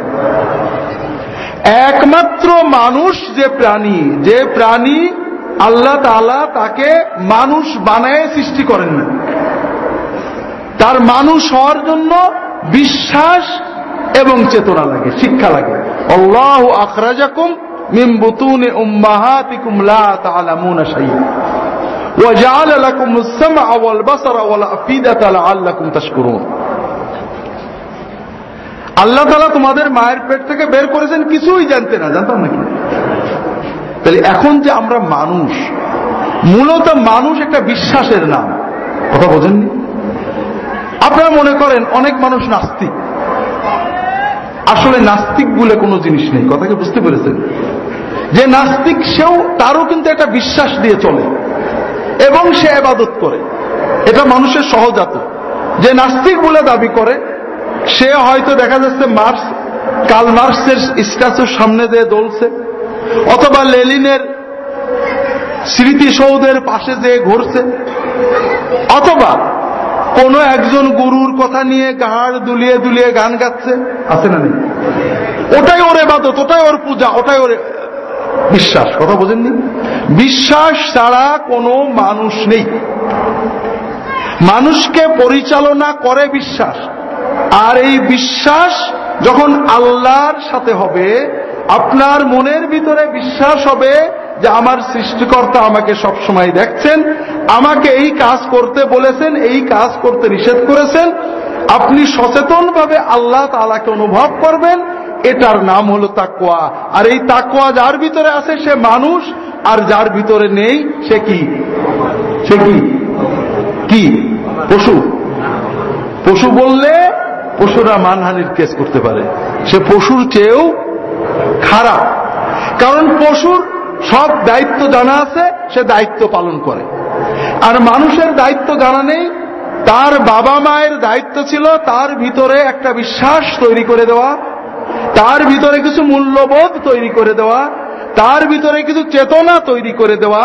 [SPEAKER 1] একমাত্র মানুষ যে প্রাণী যে প্রাণী আল্লাহ তালা তাকে মানুষ বানায় সৃষ্টি করেন না। তার মানুষ হওয়ার জন্য বিশ্বাস এবং চেতনা লাগে, শিক্ষা লাগে। অল্লাহ আখরাজাকুম মিন আল্লাহ তাআলা তোমাদের মায়ের পেট থেকে বের করেছেন, কিছুই জানতে না। জানতাম নাকি? তাহলে এখন যে আমরা মানুষ, মূলত মানুষ একটা বিশ্বাসের নাম। কথা বোঝেননি? আপনারা মনে করেন অনেক মানুষ নাস্তিক। আসলে নাস্তিক বলে কোনো জিনিস নেই, কথাকে বুঝতে পেরেছেন? যে নাস্তিক সেও তারও কিন্তু একটা বিশ্বাস দিয়ে চলে এবং সে আবাদত করে। এটা মানুষের সহজাত যে নাস্তিক বলে দাবি করে, সে হয়তো দেখা যাচ্ছে মার্স কাল মার্কসের স্ট্যাচুর সামনে দিয়ে দলছে অথবা লেলিনের স্মৃতিসৌধের পাশে যেয়ে ঘুরছে, অথবা কোন একজন গুরুর কথা নিয়ে গাড় দুলিয়ে দুলিয়ে গান গাচ্ছে? আছে না নেই? ওটাই ওর এবাদত, ওটাই ওর পূজা, ওটাই ওর বিশ্বাস। কথা বোঝেননি? বিশ্বাস ছাড়া কোনো মানুষ নেই। মানুষকে পরিচালনা করে বিশ্বাস। আর এই বিশ্বাস যখন আল্লাহর সাথে হবে, আপনার মনের ভিতরে বিশ্বাস হবে যে আমার সৃষ্টিকর্তা আমাকে সব সময় দেখছেন, আমাকে এই কাজ করতে বলেছেন, এই কাজ করতে নিষেধ করেছেন। আপনি সচেতন ভাবে আল্লাহ তালাকে অনুভব করবেন, এটার নাম হলো তাকোয়া আর এই তাকোয়া যার ভিতরে আছে সে মানুষ, আর যার ভিতরে নেই সে কি? সে কি? কি? পশু? পশু বললে পশুরা মানহানির কেস করতে পারে। সে পশুর চেয়েও খারাপ। কারণ পশুর সব দায়িত্ব জানা আছে, সে দায়িত্ব পালন করে। আর মানুষের দায়িত্ব জানা নেই, তার বাবা মায়ের দায়িত্ব ছিল তার ভিতরে একটা বিশ্বাস তৈরি করে দেওয়া, তার ভিতরে কিছু মূল্যবোধ তৈরি করে দেওয়া, তার ভিতরে কিছু চেতনা তৈরি করে দেওয়া।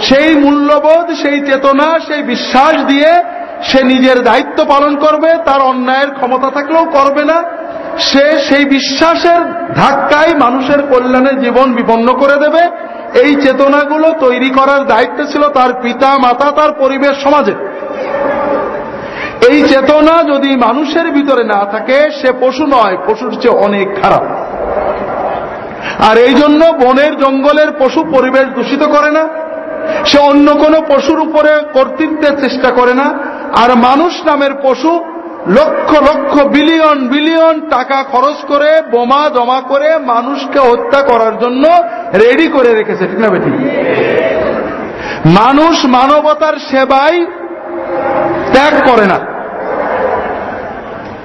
[SPEAKER 1] সেই মূল্যবোধ, সেই চেতনা, সেই বিশ্বাস দিয়ে সে নিজের দায়িত্ব পালন করবে, তার অন্যায়ের ক্ষমতা থাকলেও করবে না সে সেই বিশ্বাসের ধাক্কায় মানুষের কল্যাণে জীবন বিপন্ন করে দেবে। এই চেতনাগুলো তৈরি করার দায়িত্ব ছিল তার পিতা, মাতা, তার পরিবেশ সমাজে। এই চেতনা যদি মানুষের ভিতরে না থাকে, সে পশু নয়, পশুর চেয়ে অনেক খারাপ। আর এই জন্য বনের জঙ্গলের পশু পরিবেশ দূষিত করে না। সে অন্য কোনো পশুর উপরে কর্তৃত্বের চেষ্টা করে না। আর মানুষ নামের পশু লক্ষ লক্ষ, বিলিয়ন বিলিয়ন টাকা খরচ করে, বোমা জমা করে মানুষকে হত্যা করার জন্য রেডি করে রেখেছে, ঠিক না বেটি মানুষ মানবতার সেবায় ত্যাগ করে না।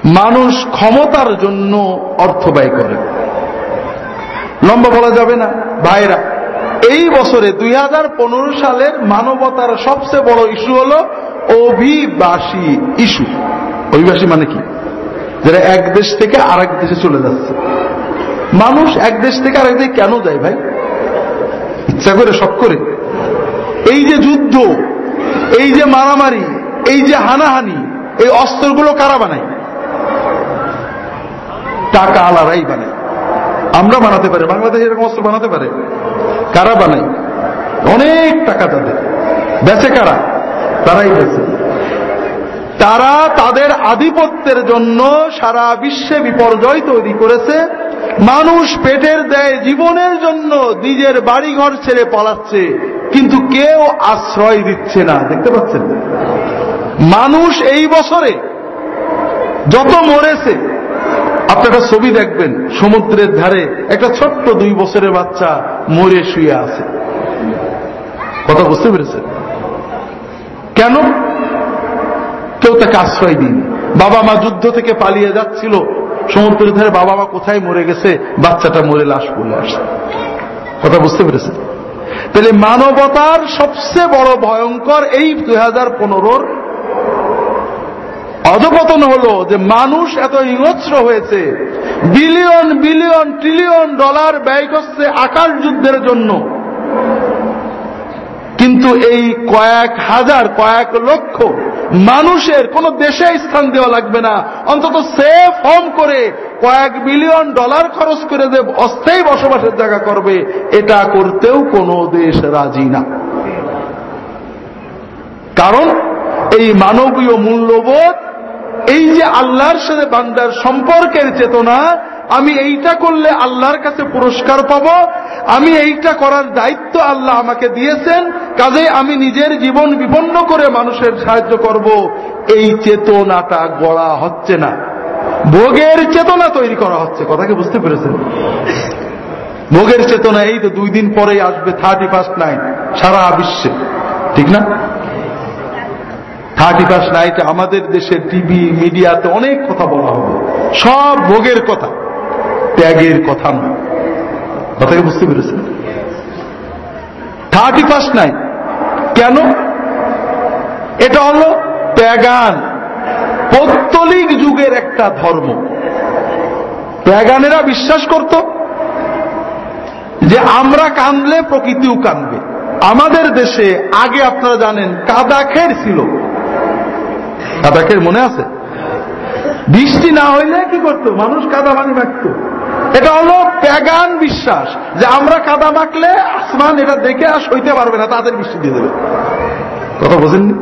[SPEAKER 1] মানুষ ক্ষমতার জন্য অর্থ ব্যয় করে। লম্বা বলা যাবে না, ভাইরা। এই বছরে দুই সালের মানবতার সবচেয়ে বড় ইস্যু হল অভিবাসী ইস্যু। অভিবাসী মানে কি? যারা এক দেশ থেকে আরেক দেশে চলে যাচ্ছে। মানুষ এক দেশ থেকে আরেক দেশে কেন যায় ভাই? ইচ্ছা করে সব করে। এই যে যুদ্ধ, এই যে মারামারি, এই যে হানাহানি, এই অস্ত্রগুলো কারা বানায়? টাকা আলারাই বানায়। আমরা বানাতে পারি, বাংলাদেশ এরকম অস্ত্র বানাতে পারে? কারা বানায়? অনেক টাকা তাদের। বেচে কারা? তারাই বেচে। তারা তাদের আধিপত্যের জন্য সারা বিশ্বে বিপর্যয় তৈরি করেছে। মানুষ পেটের দেয় জীবনের জন্য নিজের বাড়িঘর ছেড়ে পালাচ্ছে, কিন্তু কেউ আশ্রয় দিচ্ছে না। দেখতে পাচ্ছেন? মানুষ এই বছরে যত মরেছে আপনারা ছবি দেখবেন সমুদ্রের ধারে, একটা ছোট্ট দুই বছরের বাচ্চা মরে শুয়ে আছে। কথা বুঝতে পেরেছেন? কেন? কেউ তাকে আশ্রয় দিন। বাবা মা যুদ্ধ থেকে পালিয়ে যাচ্ছিল। সমুদ্রের ধারে বাবা মা কোথায় মরে গেছে, বাচ্চাটা মরে লাশ পড়ে আসে কথা বুঝতে পেরেছেন? তাহলে মানবতার সবচেয়ে বড় ভয়ঙ্কর এই দুই হাজার পনেরোর অধপতন হল যে মানুষ এত হিংস্র হয়েছে, বিলিয়ন বিলিয়ন, ট্রিলিয়ন ডলার ব্যয় করছে আকাশ যুদ্ধের জন্য। কিন্তু এই কয়েক হাজার, কয়েক লক্ষ মানুষের কোন দেশে স্থান দেওয়া লাগবে না। অন্তত সেফ হোম করে কয়েক বিলিয়ন ডলার খরচ করে যে অস্থায়ী বসবাসের জায়গা করবে। এটা করতেও কোন দেশ রাজি না। কারণ এই মানবীয় মূল্যবোধ, এই যে আল্লাহর সাথে বান্দার সম্পর্কের চেতনা আমি এইটা করলে আল্লাহর কাছে পুরস্কার পাব, আমি এইটা করার দায়িত্ব আল্লাহ আমাকে দিয়েছেন, কাজে আমি নিজের জীবন বিপন্ন করে মানুষের সাহায্য করব। এই চেতনাটা গড়া হচ্ছে না। ভোগের চেতনা তৈরি করা হচ্ছে কথাকে বুঝতে পেরেছেন? ভোগের চেতনা এই তো দুই দিন পরেই আসবে থার্টি ফার্স্ট নাইট সারা বিশ্বে। ঠিক না? থার্টি ফার্স্ট নাইটে আমাদের দেশের টিভি মিডিয়াতে অনেক কথা বলা হবে। সব ভোগের কথা। ত্যাগের কথা নয় কথাকে বুঝতে পেরেছেন? থার্টি ফার্স্ট নাইট কেন? এটা হলো ত্যাগান পৌত্তলিক যুগের একটা ধর্ম। ত্যাগানেরা বিশ্বাস করত যে আমরা কানলে প্রকৃতিও কানবে আমাদের দেশে আগে আপনারা জানেন কাদাখের ছিল। কাদাখের মনে আছে? বৃষ্টি না হইলে কি করতো? মানুষ কাদা পানি মাখত এটা হলো প্যাগান বিশ্বাস, যে আমরা কাদা মাখলে আসমান এটা দেখে আর সইতে পারবে না, তাদের বৃষ্টি দিয়ে দেবে। কথা বোঝেননি?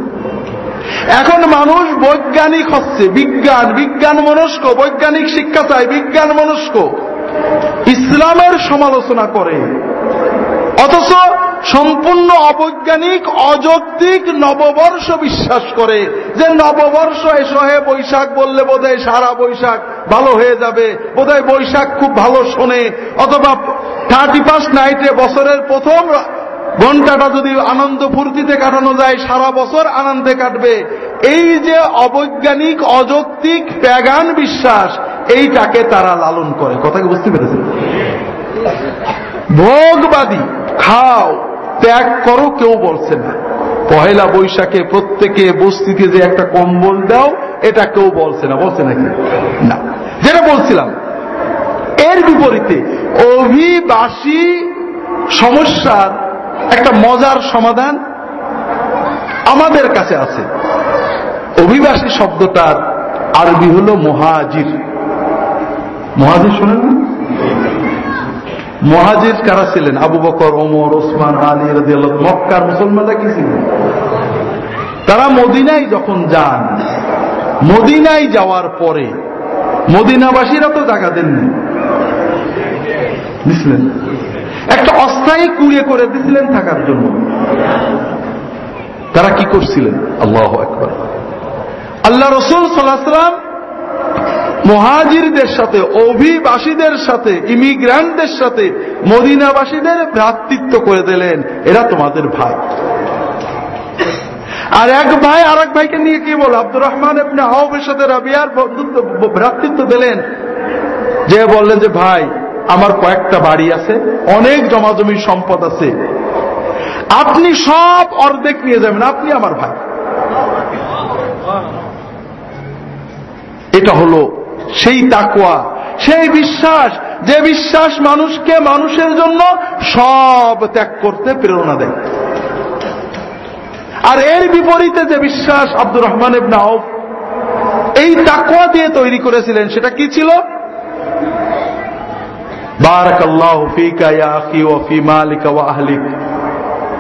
[SPEAKER 1] এখন মানুষ বৈজ্ঞানিক হচ্ছে, বিজ্ঞান বিজ্ঞান মনস্ক, বৈজ্ঞানিক শিক্ষা চায় বিজ্ঞান মনস্ক। ইসলামের সমালোচনা করে, অথচ সম্পূর্ণ অবৈজ্ঞানিক, অযৌক্তিক নববর্ষ বিশ্বাস করে, যে নববর্ষ এসহে বৈশাখ, বললে বোধহয় সারা বৈশাখ। ভালো হয়ে যাবে। বোধহয় বৈশাখ খুব ভালো শোনে। অথবা থার্টি ফার্স্ট নাইটে বছরের প্রথম ঘন্টাটা যদি আনন্দ ফুর্তিতে কাটানো যায়, সারা বছর আনন্দে কাটবে। এই যে অবৈজ্ঞানিক, অযৌক্তিক, প্যাগান বিশ্বাস, এইটাকে তারা লালন করে। কথাকে বুঝতে পেরেছেন? ভোগবাদী, খাও, ত্যাগ করো, কেউ বলছে না। পহেলা বৈশাখে প্রত্যেকে বস্তিতে যে একটা কম্বল দাও, এটা কেউ বলছে না। বলছে নাকি? না। বলছিলাম। এর বিপরীতে অভিবাসী সমস্যার একটা মজার সমাধান আমাদের কাছে আছে। অভিবাসী শব্দটার আরবি হল মহাজির। মহাজির শোনেন মহাজির কারা ছিলেন? আবু বকর, ওমর, ওসমান, আলী রাজিয়াল মক্কার মুসলমানরা কি ছিলেন? তারা মদিনায় যখন যান, মদিনায় যাওয়ার পরে মদিনাবাসীরা তো জায়গা দেননি বুঝলেন? একটা অস্থায়ী কুড়ে করে দিছিলেন থাকার জন্য। তারা কি করছিলেন? আল্লাহ একবার আল্লাহ রসুল সাল্লাহাম মহাজিরদের সাথে, অভিবাসীদের সাথে, ইমিগ্রান্টদের সাথে মদিনাবাসীদের ভ্রাতৃত্ব করে দিলেন। এরা তোমাদের ভাই। আর এক ভাই আর এক ভাইকে নিয়ে কি বল? আব্দুর রহমান আপনি আহবের সাথে রাবিয়ার বন্ধুত্ব, ভ্রাতৃত্ব দিলেন। যে বললেন যে, ভাই, আমার কয়েকটা বাড়ি আছে, অনেক জমাজমির সম্পদ আছে। আপনি সব অর্ধেক নিয়ে যাবেন, আপনি আমার ভাই। এটা হলো সেই তাকুয়া সেই বিশ্বাস, যে বিশ্বাস মানুষকে মানুষের জন্য সব ত্যাগ করতে প্রেরণা দেয়। আর এর বিপরীতে যে বিশ্বাস আব্দুর রহমান ইবনা এই তাকুয়া দিয়ে তৈরি করেছিলেন, সেটা কি ছিল?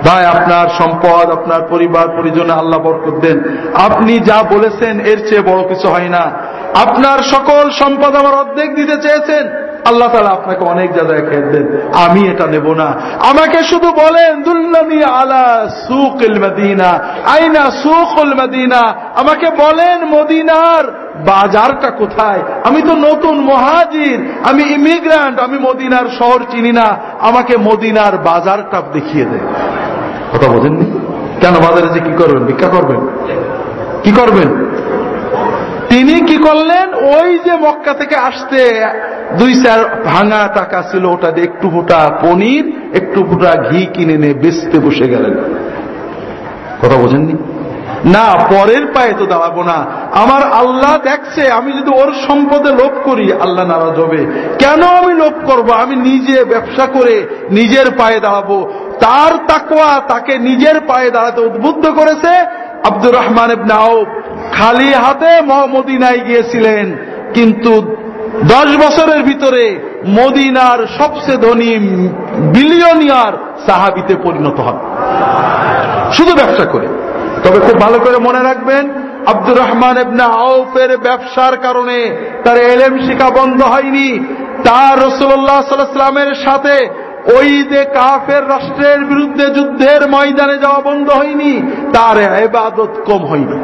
[SPEAKER 1] ভাই আপনার, সম্পদ আপনার, পরিবার পরিজনে আল্লাহ বরকত দেন। আপনি যা বলেছেন, এর চেয়ে বড় কিছু হয় না। আপনার সকল সম্পদ আমার অর্ধেক দিতে চেয়েছেন। আল্লাহ তালা আপনাকে অনেক জায়গায় খেয়ে দেন। আমি এটা নেব না। আমাকে শুধু বলেন, দুল্লামি আলা সুকিল মদিনা। আইনা সুকুল মদিনা? আমাকে বলেন, মদিনার বাজারটা কোথায়? আমি তো নতুন মহাজির, আমি ইমিগ্রান্ট আমি মদিনার শহর চিনি না। আমাকে মদিনার বাজারটা দেখিয়ে দেয় কথা বোঝেননি? কেন বাজারে যে কি করবেন? ভিক্ষা করবেন? কি করবেন? তিনি কি করলেন? ওই যে মক্কা থেকে আসতে দুই চার ভাঙা টাকা ছিল ওটা দিয়ে একটু ফুটা পনির, একটু ফুটা ঘি কিনে নিয়ে বেচতে বসে গেলেন। কথা বোঝেননি? না, পরের পায়ে তো দাঁড়াবো না। আমার আল্লাহ দেখছে, আমি যদি ওর সম্পদে লোভ করি, আল্লাহ নারাজ হবে। কেন আমি লোভ করব? আমি নিজে ব্যবসা করে নিজের পায়ে দাঁড়াবো। তার তাকওয়া তাকে নিজের পায়ে দাঁড়াতে উদ্বুদ্ধ করেছে আব্দুর রহমান খালি হাতে মদিনায় গিয়েছিলেন, কিন্তু দশ বছরের ভিতরে মদিনার সবচেয়ে ধনী বিলিয়নিয়ার সাহাবিতে পরিণত হন। শুধু ব্যবসা করে। তবে খুব ভালো করে মনে রাখবেন, আব্দুর রহমান এবনা আউফের ব্যবসার কারণে তার এলেম শিখা বন্ধ হয়নি। তার রসুল্লাহ সাল্লামের সাথে ওই যে কাফের রাষ্ট্রের বিরুদ্ধে যুদ্ধের ময়দানে যাওয়া বন্ধ হয়নি। তার এবাদত কম হয়নি।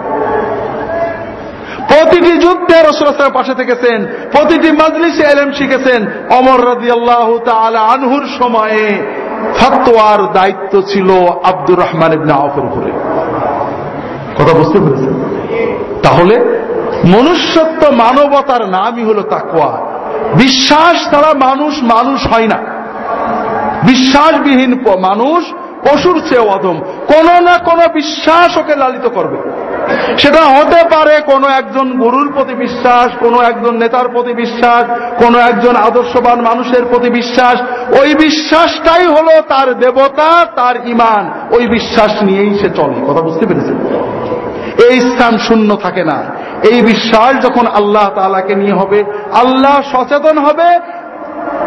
[SPEAKER 1] প্রতিটি যুদ্ধে রসুলের পাশে থেকেছেন, প্রতিটি মাজলিসে এলেম শিখেছেন। অমর রাজি আল্লাহ আনহুর সময়ে ফতোয়ার দায়িত্ব ছিল আব্দুর রহমান ইবনা আউফের উপরে। কথা বুঝতে পেরেছেন? তাহলে মনুষ্যত্ব মানবতার নামই হলো তাকুয়া বিশ্বাস ছাড়া মানুষ মানুষ হয় না। বিশ্বাসবিহীন মানুষ পশুর চেয়ে অধম। কোন না কোন বিশ্বাস ওকে লালিত করবে। সেটা হতে পারে কোন একজন গুরুর প্রতি বিশ্বাস, কোন একজন নেতার প্রতি বিশ্বাস, কোন একজন আদর্শবান মানুষের প্রতি বিশ্বাস। ওই বিশ্বাসটাই হলো তার দেবতা, তার ইমান। ওই বিশ্বাস নিয়েই সে চলে। কথা বুঝতে পেরেছেন? এই স্থান শূন্য থাকে না। এই বিশ্বাস যখন আল্লাহ তালাকে নিয়ে হবে, আল্লাহ সচেতন হবে,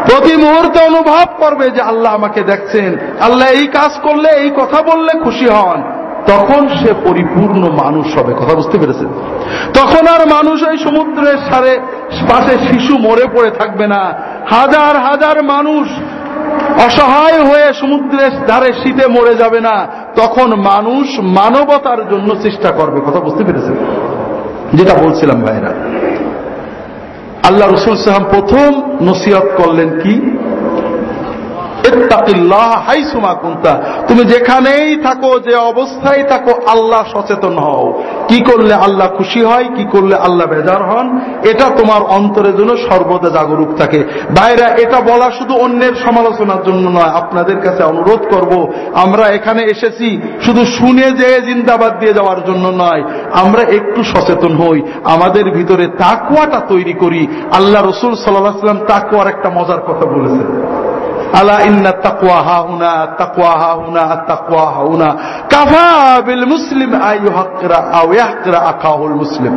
[SPEAKER 1] প্রতি মুহূর্তে অনুভব করবে যে আল্লাহ আমাকে দেখছেন। আল্লাহ এই কাজ করলে, এই কথা বললে খুশি হন। তখন সে পরিপূর্ণ মানুষ হবে, কথা বুঝতে পেরেছেন? তখন আর মানুষ ওই সমুদ্রের সারে, পাশে শিশু মরে পড়ে থাকবে না। হাজার হাজার মানুষ অসহায় হয়ে সমুদ্রের ধারে শীতে মরে যাবে না। তখন মানুষ মানবতার জন্য চেষ্টা করবে, কথা বুঝতে পেরেছেন? যেটা বলছিলাম ভাইরা। আল্লাহ রসুল সাহাম প্রথম নসিহত করলেন কি? তুমি যেখানেই থাকো, যে অবস্থায় থাকো, আল্লাহ সচেতন হও। কি করলে আল্লাহ খুশি হয়, কি করলে আল্লাহ বেজার হন, এটা তোমার অন্তরের জন্য সর্বদা জাগরুক থাকে। বাইরা এটা বলা শুধু অন্যের সমালোচনার জন্য নয়, আপনাদের কাছে অনুরোধ করব, আমরা এখানে এসেছি শুধু শুনে যে জিন্দাবাদ দিয়ে যাওয়ার জন্য নয়, আমরা একটু সচেতন হই, আমাদের ভিতরে তাকুয়াটা তৈরি করি। আল্লাহ রসুল সাল্লাহ সাল্লাম তাকুয়ার একটা মজার কথা বলেছেন। আলা ইন্না তাকওয়া হাহুনা তাকওয়া হাহুনা তাকওয়া হাহুনা কাফা বিল মুসলিম ইয়াহকিরা আখাহুল মুসলিম।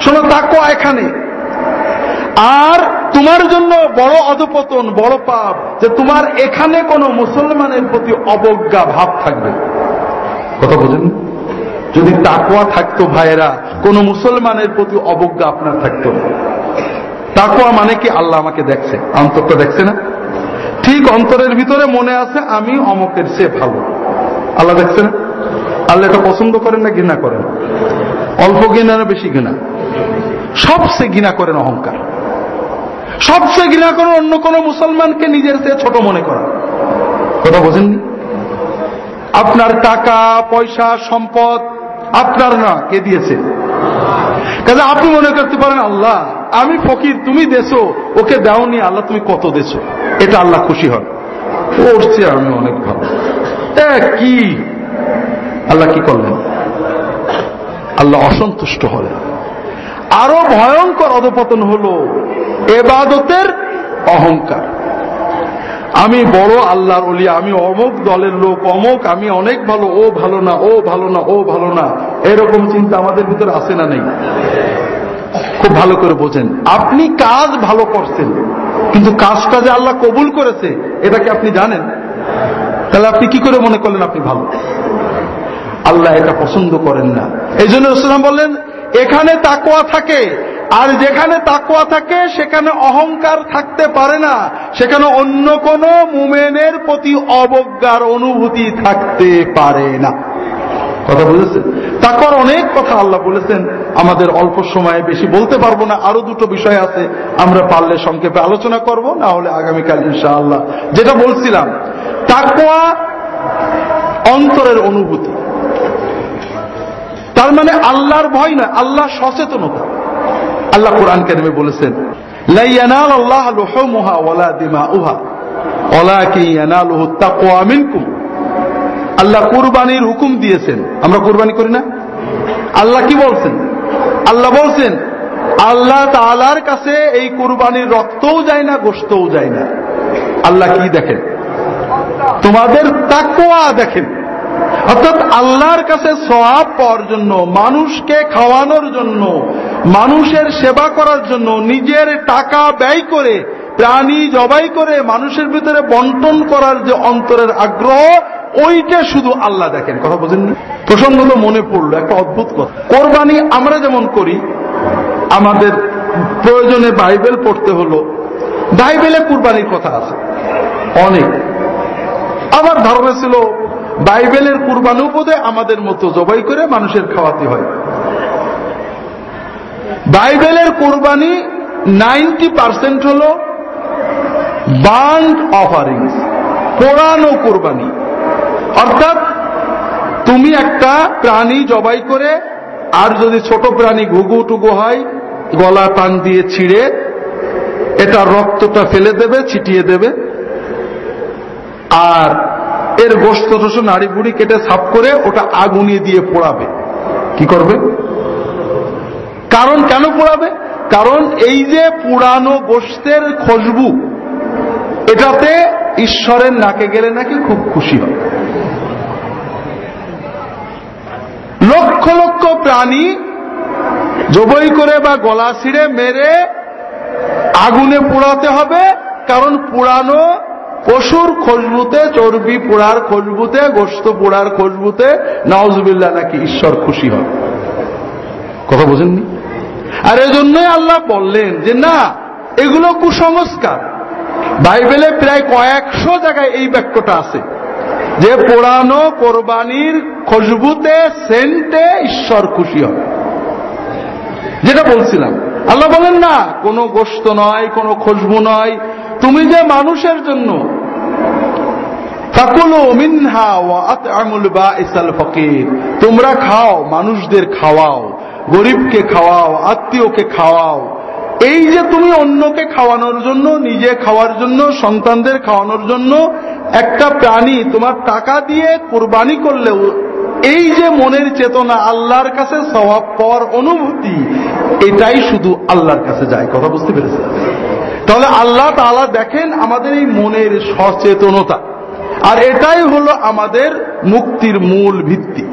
[SPEAKER 1] শোনো, তাকওয়া এখানে। আর তোমার জন্য বড় অধপতন, বড় পাপ, যে তোমার এখানে কোন মুসলমানের প্রতি অবজ্ঞা ভাব থাকবে। কথা বোঝেন? যদি তাকুয়া থাকতো ভাইয়েরা, কোন মুসলমানের প্রতি অবজ্ঞা আপনার থাকতো তাকুয়া মানে কি? আল্লাহ আমাকে দেখছে। অন্তরটা দেখছে না? ঠিক অন্তরের ভিতরে মনে আছে আমি অমকের সে ভালো। আল্লাহ দেখছে না আল্লাহ এটা পছন্দ করেন না ঘৃণা করেন? অল্প ঘৃণা না বেশি ঘৃণা? সবচেয়ে ঘৃণা করেন অহংকার। সবচেয়ে ঘৃণা করেন অন্য কোন মুসলমানকে নিজের সে ছোট মনে করা। কথা বোঝেননি? আপনার টাকা, পয়সা, সম্পদ, আপনার না, কে দিয়েছে? কাজে আপনি মনে করতে পারেন, আল্লাহ, আমি ফকির, তুমি দেছো, ওকে দাওনি, আল্লাহ, তুমি কত দেছো? এটা আল্লাহ খুশি হন। ওর আমি অনেক ভালো। কি? আল্লাহ কি করলেন? আল্লাহ অসন্তুষ্ট হলেন। আরও ভয়ঙ্কর অধপতন হল এবাদতের অহংকার। আমি বড় আল্লাহর অলি, আমি অমুক দলের লোক, অমুক, আমি অনেক ভালো, ও ভালো না, ও ভালো না, ও ভালো না। এরকম চিন্তা আমাদের ভিতরে আসে না নেই। খুব ভালো করে বোঝেন। আপনি কাজ ভালো করছেন, কিন্তু কাজটা যে আল্লাহ কবুল করেছে, এটা কি আপনি জানেন? তাহলে আপনি কি করে মনে করলেন আপনি ভালো? আল্লাহ এটা পছন্দ করেন না। এই জন্য রসুলাম বললেন, এখানে তাকোয়া থাকে, আর যেখানে তাকোয়া থাকে, সেখানে অহংকার থাকতে পারে না। সেখানে অন্য কোন মুমেনের প্রতি অবজ্ঞার অনুভূতি থাকতে পারে না। কথা বুঝেছেন? তাকওয়ার অনেক কথা আল্লাহ বলেছেন। আমাদের অল্প সময়ে বেশি বলতে পারব না, আরও দুটো বিষয় আছে। আমরা পারলে সংক্ষেপে আলোচনা করব, না হলে আগামীকাল ইনশাআল্লাহ। যেটা বলছিলাম, তাকওয়া অন্তরের অনুভূতি। তার মানে আল্লাহর ভয় নয়, আল্লাহ সচেতনতা। আল্লাহ কোরআন কেরমে বলেছেন লাইয়ানাল আল্লাহ লুহুমুহা ওয়ালা দিমাউহা, ওয়ালাকিন ইয়ানালুহু তাকওয়া মিনকুম। আল্লাহ কুরবানির হুকুম দিয়েছেন। আমরা কুরবানি করি না? আল্লাহ কি বলছেন? আল্লাহ বলছেন, আল্লাহ তালার কাছে এই কুরবানির রক্তও যায় না গোস্তও যায় না। আল্লাহ কি দেখেন? তোমাদের তাকোয়া দেখেন। অর্থাৎ আল্লাহর কাছে সওয়াব পাওয়ার জন্য, মানুষকে খাওয়ানোর জন্য, মানুষের সেবা করার জন্য, নিজের টাকা ব্যয় করে, প্রাণী জবাই করে মানুষের ভিতরে বন্টন করার যে অন্তরের আগ্রহ ওইটা শুধু আল্লাহ দেখেন, কথা বোঝেননি প্রসঙ্গত মনে পড়ল, একটা অদ্ভুত কথা। কোরবানি আমরা যেমন করি, আমাদের প্রয়োজনে বাইবেল পড়তে হলো, বাইবেলে কুরবানির কথা আছে, অনেক। আমার ধারণা ছিল, বাইবেলের কুরবানি উপদে আমাদের মতো জবাই করে মানুষের খাওয়াতে হয়। বাইবেলের কোরবানি নাইনটি পার্সেন্ট হল বান্ড অফারিংস পোড়ানো কোরবানি। অর্থাৎ তুমি একটা প্রাণী জবাই করে, আর যদি ছোট প্রাণী ঘুঘু টুকু হয়, গলা টান দিয়ে ছিঁড়ে, এটা রক্তটা ফেলে দেবে, ছিটিয়ে দেবে, আর এর গোস্ত নাড়ি বুড়ি কেটে সাফ করে ওটা আগুনিয়ে দিয়ে পোড়াবে। কি করবে? কারণ কেন পোড়াবে? কারণ এই যে পুরানো গোস্তের খুশবু এটাতে ঈশ্বরের নাকে গেলে নাকি খুব খুশি হয়। লক্ষ লক্ষ প্রাণী জবই করে বা গলা ছিঁড়ে মেরে আগুনে পোড়াতে হবে, কারণ পুরানো পশুর খুশবুতে চর্বি পোড়ার খুশবুতে গোস্ত পোড়ার খুশবুতে নওয়াজবিল্লা নাকি ঈশ্বর খুশি হবে কথা বোঝেননি? আর এজন্যই আল্লাহ বললেন যে, না, এগুলো কুসংস্কার। বাইবেলে প্রায় কয়েকশো জায়গায় এই বাক্যটা আছে। যে পোড়ানো কোরবানির খুশবুতে সেন্টে ঈশ্বর খুশি হবে। যেটা বলছিলাম। আল্লাহ বলেন, না, কোনো গোস্ত নয়, কোনো খুশবু নয়। তুমি যে মানুষের জন্য তোমরা খাও, মানুষদের খাওয়াও, গরিবকে খাওয়াও, আত্মীয়কে খাওয়াও এই যে তুমি অন্যকে খাওয়ানোর জন্য, নিজে খাওয়ার জন্য, সন্তানদের খাওয়ানোর জন্য একটা প্রাণী তোমার টাকা দিয়ে কোরবানি করলেও, এই যে মনের চেতনা আল্লাহর কাছে স্বভাব পাওয়ার অনুভূতি, এটাই শুধু আল্লাহর কাছে যায়। কথা বুঝতে পেরেছে তাহলে আল্লাহ তালা দেখেন আমাদের এই মনের সচেতনতা। আর এটাই হলো আমাদের মুক্তির মূল ভিত্তি।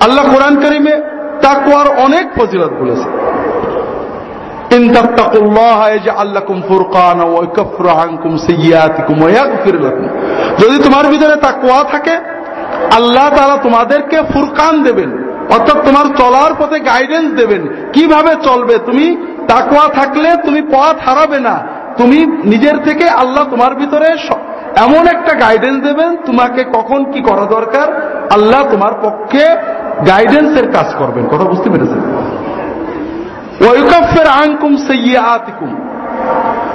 [SPEAKER 1] আল্লাহ কোরআন করিমে তাকুয়ার অনেক ফজিলত বলেছে যদি তোমার ভিতরে তাকুয়া থাকে, আল্লাহ তারা তোমাদেরকে ফুরকান দেবেন। অর্থাৎ তোমার চলার পথে গাইডেন্স দেবেন। কীভাবে চলবে? তুমি তাকুয়া থাকলে তুমি পথ হারাবে না। তুমি নিজের থেকে আল্লাহ তোমার ভিতরে এমন একটা গাইডেন্স দেবেন, তোমাকে কখন কি করা দরকার? আল্লাহ তোমার পক্ষে গাইডেন্সের কাজ করবেন। কথা বুঝতে পেরেছেন? ওয়ুকাফের আঙ্কুম সৈয়াতিকুম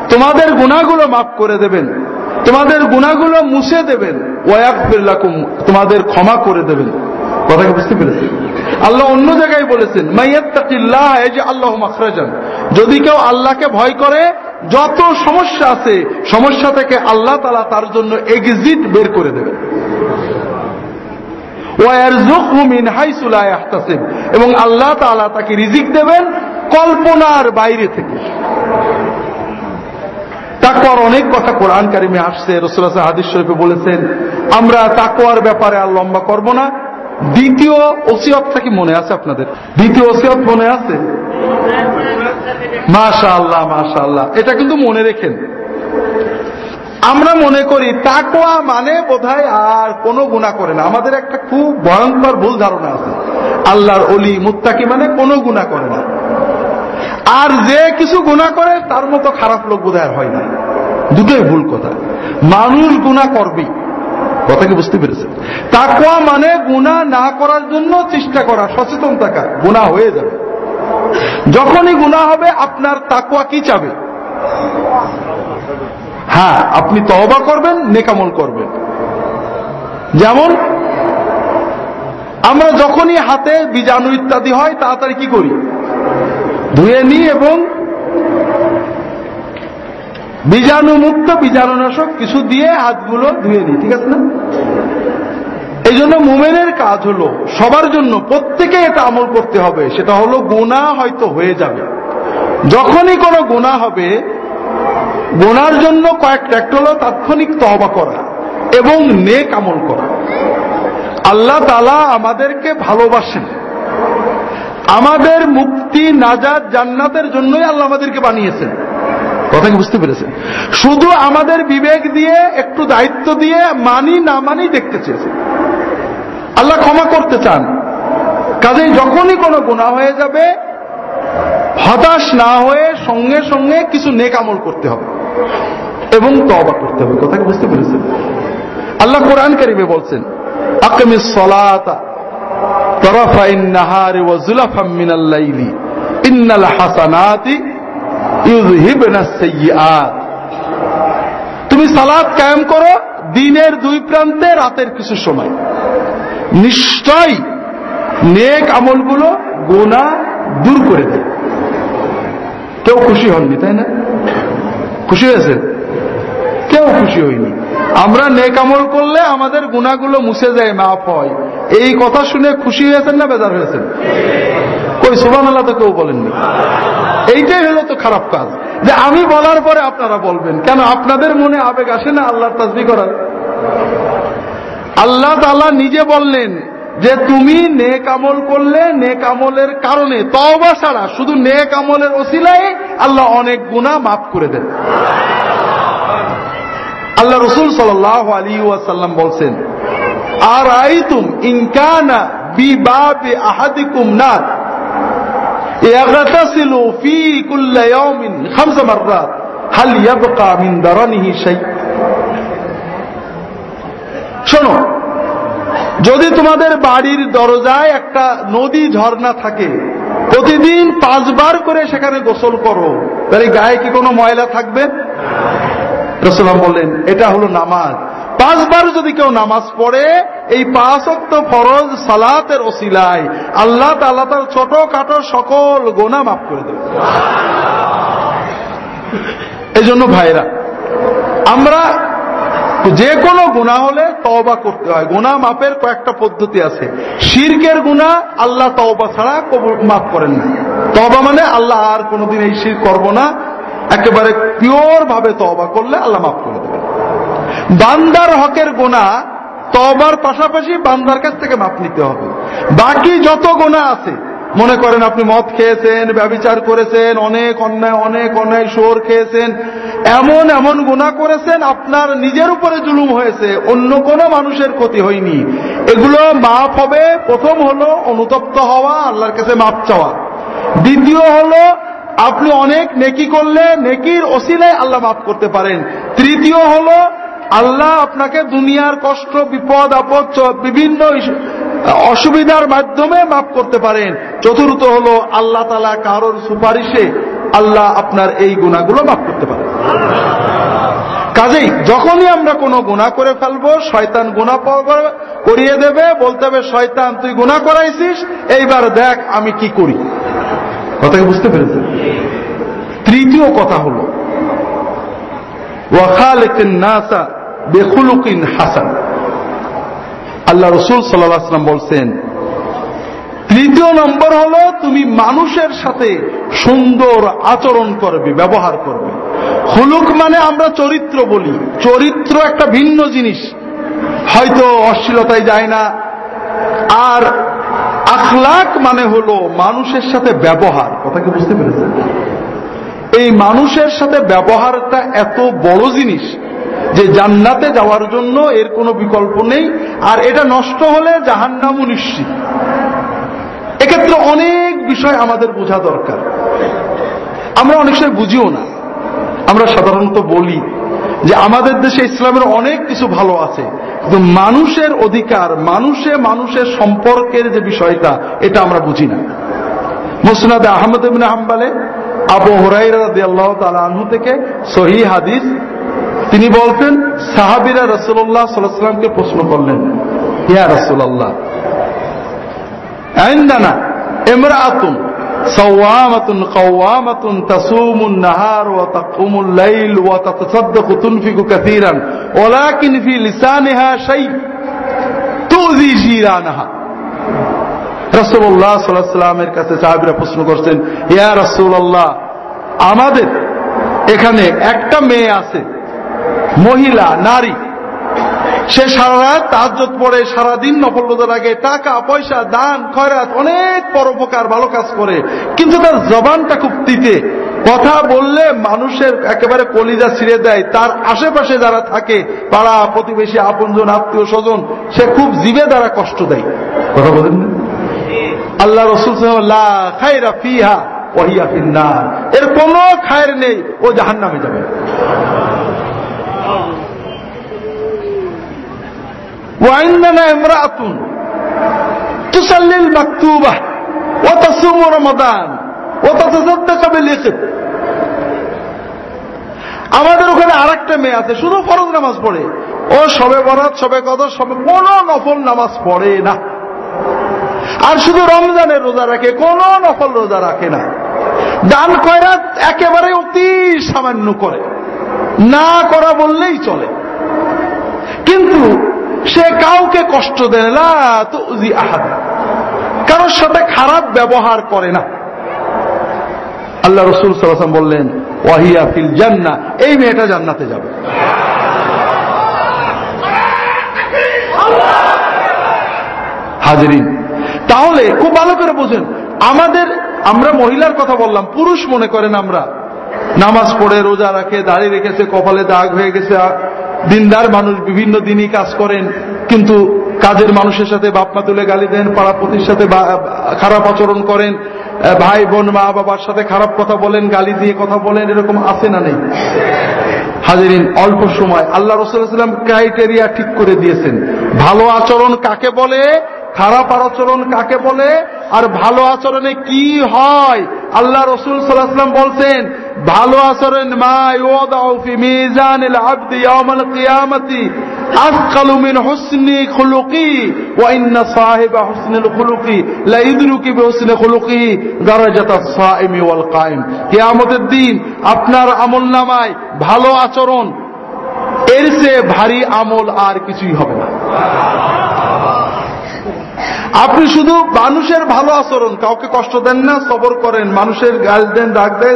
[SPEAKER 1] তোমাদের গুণাগুলো মাফ করে দেবেন। তোমাদের গুণাগুলো মুছে দেবেন। ওয়াকফিল্লাকুম তোমাদের ক্ষমা করে দেবেন। কথাকে বুঝতে পেরেছেন? আল্লাহ অন্য জায়গায় বলেছেন আল্লাহ মাখরাজান। যদি কেউ আল্লাহকে ভয় করে, যত সমস্যা আছে, সমস্যা থেকে আল্লাহ তালা তার জন্য এক্সিট বের করে দেবেন। এবং আল্লাহ তাকে রিজিক দেবেন কল্পনার বাইরে থেকে। তাকওয়ার অনেক কথা কোরআন কারিমে আসছে রসুল্লাহ হাদিস শরীফে বলেছেন, আমরা তাকওয়ার ব্যাপারে আর লম্বা করব না। দ্বিতীয় ওসিয়তটা কি মনে আছে আপনাদের? দ্বিতীয় ওসিয়ত মনে আছে? মাশা আল্লাহ মাশা আল্লাহ এটা কিন্তু মনে রেখেন। আমরা মনে করি তাকোয়া মানে বোধহয় আর কোনো গুণা করে না। আমাদের একটা খুব ভয়ঙ্কর ভুল ধারণা আছে। আল্লাহর অলি মুত্তাকি মানে কোনো গুণা করে না। আর যে কিছু গুণা করে, তার মতো খারাপ লোক বোধহয় হয় না। দুটোই ভুল কথা। মানুষ গুণা করবেই কথা কি বুঝতে পেরেছেন? তাকুয়া মানে গুণা না করার জন্য চেষ্টা করা, সচেতন থাকা, গুণা হয়ে যাবে। যখনই গুণা হবে, আপনার তাকুয়া কি চাবে? হ্যাঁ আপনি তহবা করবেন নেকামল করবেন। যেমন, আমরা যখনই হাতে বীজাণু ইত্যাদি হয়, তাড়াতাড়ি কি করি? ধুয়ে নিই এবং বীজাণু মুক্ত বীজাণুনাশক কিছু দিয়ে হাতগুলো ধুয়ে নিই, ঠিক আছে না? এই জন্য মোমেনের কাজ হলো সবার জন্য, প্রত্যেকে এটা আমল করতে হবে, সেটা হলো গুণা হয়তো হয়ে যাবে। যখনই কোনো গুণা হবে, গোনার জন্য কয়েকটা, একটা হলো তাৎক্ষণিক তহবা করা এবং নেক আমল করা। আল্লাহ তালা আমাদেরকে ভালোবাসেন। আমাদের মুক্তি নাজাদ জান্নাতের জন্যই আল্লাহ আমাদেরকে বানিয়েছেন। কথা কি বুঝতে পেরেছেন? শুধু আমাদের বিবেক দিয়ে, একটু দায়িত্ব দিয়ে মানি না মানি দেখতে চেয়েছে আল্লাহ ক্ষমা করতে চান। কাজেই যখনই কোনো গুণা হয়ে যাবে, হতাশ না হয়ে সঙ্গে সঙ্গে কিছু নেক আমল করতে হবে এবং তবা করতে হবে। কথা বুঝতে পেরেছেন? আল্লাহ কোরআন কারিমে বলছেন, আকামিস সলাতা তুমি সালাত কায়েম করো দিনের দুই প্রান্তে, রাতের কিছু সময়। নিশ্চয় নেক আমলগুলো গোনা দূর করে দেয় কেউ খুশি হননি, তাই না? খুশি হয়েছেন কেউ খুশি হয়নি। আমরা নেক আমল করলে আমাদের গুণাগুলো মুছে যায়, মাফ হয়। এই কথা শুনে খুশি হয়েছেন না বেজার হয়েছেন? কই সুবান আল্লাহ তো কেউ বলেননি। এইটাই হলো তো খারাপ কাজ। যে আমি বলার পরে আপনারা বলবেন। কেন আপনাদের মনে আবেগ আসে না আল্লাহর তাজবি করার? আল্লাহ তালা নিজে বললেন যে তুমি নেক আমল করলে নেক আমলের কারণে তওবা ছাড়া শুধু নেক আমলের ওসিলায় আল্লাহ অনেক গুণা মাফ করে দেন। আল্লাহ রসুল সাল আলী ওয়াসাল্লাম বলছেন আর আইতুম ইনকানা বিবাবে আহাদিকুম নার? ইয়াগতাসিলু শোনো, যদি তোমাদের বাড়ির দরজায় একটা নদী ঝর্ণা থাকে, প্রতিদিন পাঁচবার করে সেখানে গোসল করো, তাহলে গায়ে কি কোনো ময়লা থাকবে? রসুলাম বললেন, এটা হলো নামাজ। পাঁচবার যদি কেউ নামাজ পড়ে, এই পাঁচ অক্ত ফরজ সালাতের ওসিলায় আল্লাহ তাল্লাহ তার ছোট খাটো সকল গোনা মাফ করে দেবে এই জন্য ভাইরা, আমরা যে কোনো গুণা হলে তওবা করতে হয়। গুণা মাপের কয়েকটা পদ্ধতি আছে। শিরকের গুণা আল্লাহ তওবা ছাড়া মাফ করেন না। তওবা মানে আল্লাহ আর কোনোদিন এই শির করব না। একেবারে পিওর ভাবে তবা করলে আল্লাহ মাফ করে দেবেন। বান্দার হকের গোনা তবার পাশাপাশি বান্দার কাছ থেকে মাপ নিতে হবে। বাকি যত গোনা আছে, মনে করেন আপনি মদ খেয়েছেন, ব্যবচার করেছেন, অনেক অন্যায় অনেক অন্যায় সোর খেয়েছেন, এমন এমন গুণা করেছেন, আপনার নিজের উপরে জুলুম হয়েছে, অন্য কোনো মানুষের ক্ষতি হয়নি। এগুলো মাপ হবে, প্রথম হলো অনুতপ্ত হওয়া, আল্লাহর কাছে মাপ চাওয়া। দ্বিতীয় হলো আপনি অনেক নেকি করলে, নেকির ওসিলায় আল্লাহ মাফ করতে পারেন। তৃতীয় হলো, আল্লাহ আপনাকে দুনিয়ার কষ্ট, বিপদ, আপদ বিভিন্ন অসুবিধার মাধ্যমে মাফ করতে পারেন। চতুর্থ হলো, আল্লাহ তালা কারোর সুপারিশে আল্লাহ আপনার এই গুণাগুলো মাফ করতে পারেন। কাজেই, যখনই আমরা কোনো গুণা করে ফেলব, শয়তান গুণা করিয়ে দেবে, বলতে হবে, শয়তান, তুই গুণা করাইছিস, এইবার দেখ আমি কি করি। কথা বুঝতে পেরেছেন? তৃতীয় কথা হল নাসা বেখুলুকিন হাসান। আল্লাহ রসুল সাল্লাম বলছেন, তৃতীয় নম্বর হলো তুমি মানুষের সাথে সুন্দর আচরণ করবে, ব্যবহার করবে। হুলুক মানে আমরা চরিত্র বলি, চরিত্র একটা ভিন্ন জিনিস। হয়তো অশ্লীলতায় যায় না। আর আখলাক মানে হলো মানুষের সাথে ব্যবহার। কথা কি বুঝতে পেরেছেন? এই মানুষের সাথে ব্যবহারটা এত বড় জিনিস যে জান্নাতে যাওয়ার জন্য এর কোনো বিকল্প নেই, আর এটা নষ্ট হলে জাহান্নামও নিশ্চিত। এক্ষেত্রে অনেক বিষয় আমাদের বোঝা দরকার। আমরা অনেক সময় বুঝিও না। আমরা সাধারণত বলি যে আমাদের দেশে ইসলামের অনেক কিছু ভালো আছে, কিন্তু মানুষের অধিকার, মানুষে মানুষের সম্পর্কের যে বিষয়টা, এটা আমরা বুঝি না। মুসনাদ আহমদ হাম্বালে আবু হরাইরাহ আনহু থেকে সহি হাদিস তিনি বলতেন সাহাবিরা রসুল্লাহ সাল্লামকে প্রশ্ন করলেন ইয়া রসুল্লাহ عندنا امرأة صوامة قوامة تصوم النهار وتقوم الليل وتتصدق تنفق كثيرا ولكن في لسانها شيء تؤذي جيرانها রসুল্লাহ সাল্লামের কাছে সাহাবিরা প্রশ্ন করছেন, ইয়া রসুল্লাহ আমাদের এখানে একটা মেয়ে আছে, মহিলা, নারী। সে সারা রাত তাহাজত পড়ে, সারাদিন নফল রোজার আগে টাকা, পয়সা, দান, খয়রাত, অনেক পরোপকার, ভালো কাজ করে। কিন্তু তার জবানটা খুব তিতে। কথা বললে মানুষের একেবারে কলিজা ছিঁড়ে দেয়। তার আশেপাশে যারা থাকে, পাড়া, প্রতিবেশী, আপনজন আত্মীয় স্বজন সে খুব জীবে দ্বারা কষ্ট দেয়। কথা বলেন না আল্লাহ রসুল খাইরা ফিহা ওহিয়া ফিন্না এর কোন খায়ের নেই ও জাহান নামে যাবে وعندنا امرأة تصلي المكتوبة وتصوم رمضان وتتصدق بالإخت আমাদের ওখানে আরেকটা মেয়ে আছে শুধু ফরজ নামাজ পড়ে ও সবে বরাত সবে কত সবে কোন নফল নামাজ পড়ে না আর শুধু রমজানের রোজা রাখে, কোন নফল রোজা রাখে না। দান কয়রাত একেবারে অতি সামান্য করে। না করা বললেই চলে। কিন্তু সে কাউকে কষ্ট দেয় না তো কারোর সাথে খারাপ ব্যবহার করে না। আল্লাহ রসুল সাল্লাম বললেন, ওয়াহিয়া ফিল জান্না এই মেয়েটা জান্নাতে যাবে। হাজরিন তাহলে খুব ভালো করে বোঝেন। আমাদের, আমরা মহিলার কথা বললাম, পুরুষ মনে করেন আমরা। নামাজ পড়ে, রোজা রাখে দাঁড়িয়ে রেখেছে, কপালে দাগ হয়ে গেছে, দিনদার মানুষ, বিভিন্ন দিনই কাজ করেন, কিন্তু কাজের মানুষের সাথে বাপমা তুলে গালি দেন, পাড়া পাড়াপতির সাথে খারাপ আচরণ করেন ভাই, বোন, মা, বাবার সাথে খারাপ কথা বলেন, গালি দিয়ে কথা বলেন, এরকম আছে না নেই? হাজিরিন, অল্প সময়। আল্লাহ রসুলাম ক্রাইটেরিয়া ঠিক করে দিয়েছেন। ভালো আচরণ কাকে বলে? খারাপ আচরণ কাকে বলে? আর ভালো আচরণে কি হয়? আল্লাহ রসুল সাল্লাহাম বলছেন, ভালো আচরণ কেয়ামতের দিন আপনার আমল নামায় ভালো আচরণ, এর চেয়ে ভারী আমল আর কিছুই হবে না। আপনি শুধু মানুষের ভালো আচরণ, কাউকে কষ্ট দেন না, সবর করেন, মানুষের গাল দেন, রাগ দেন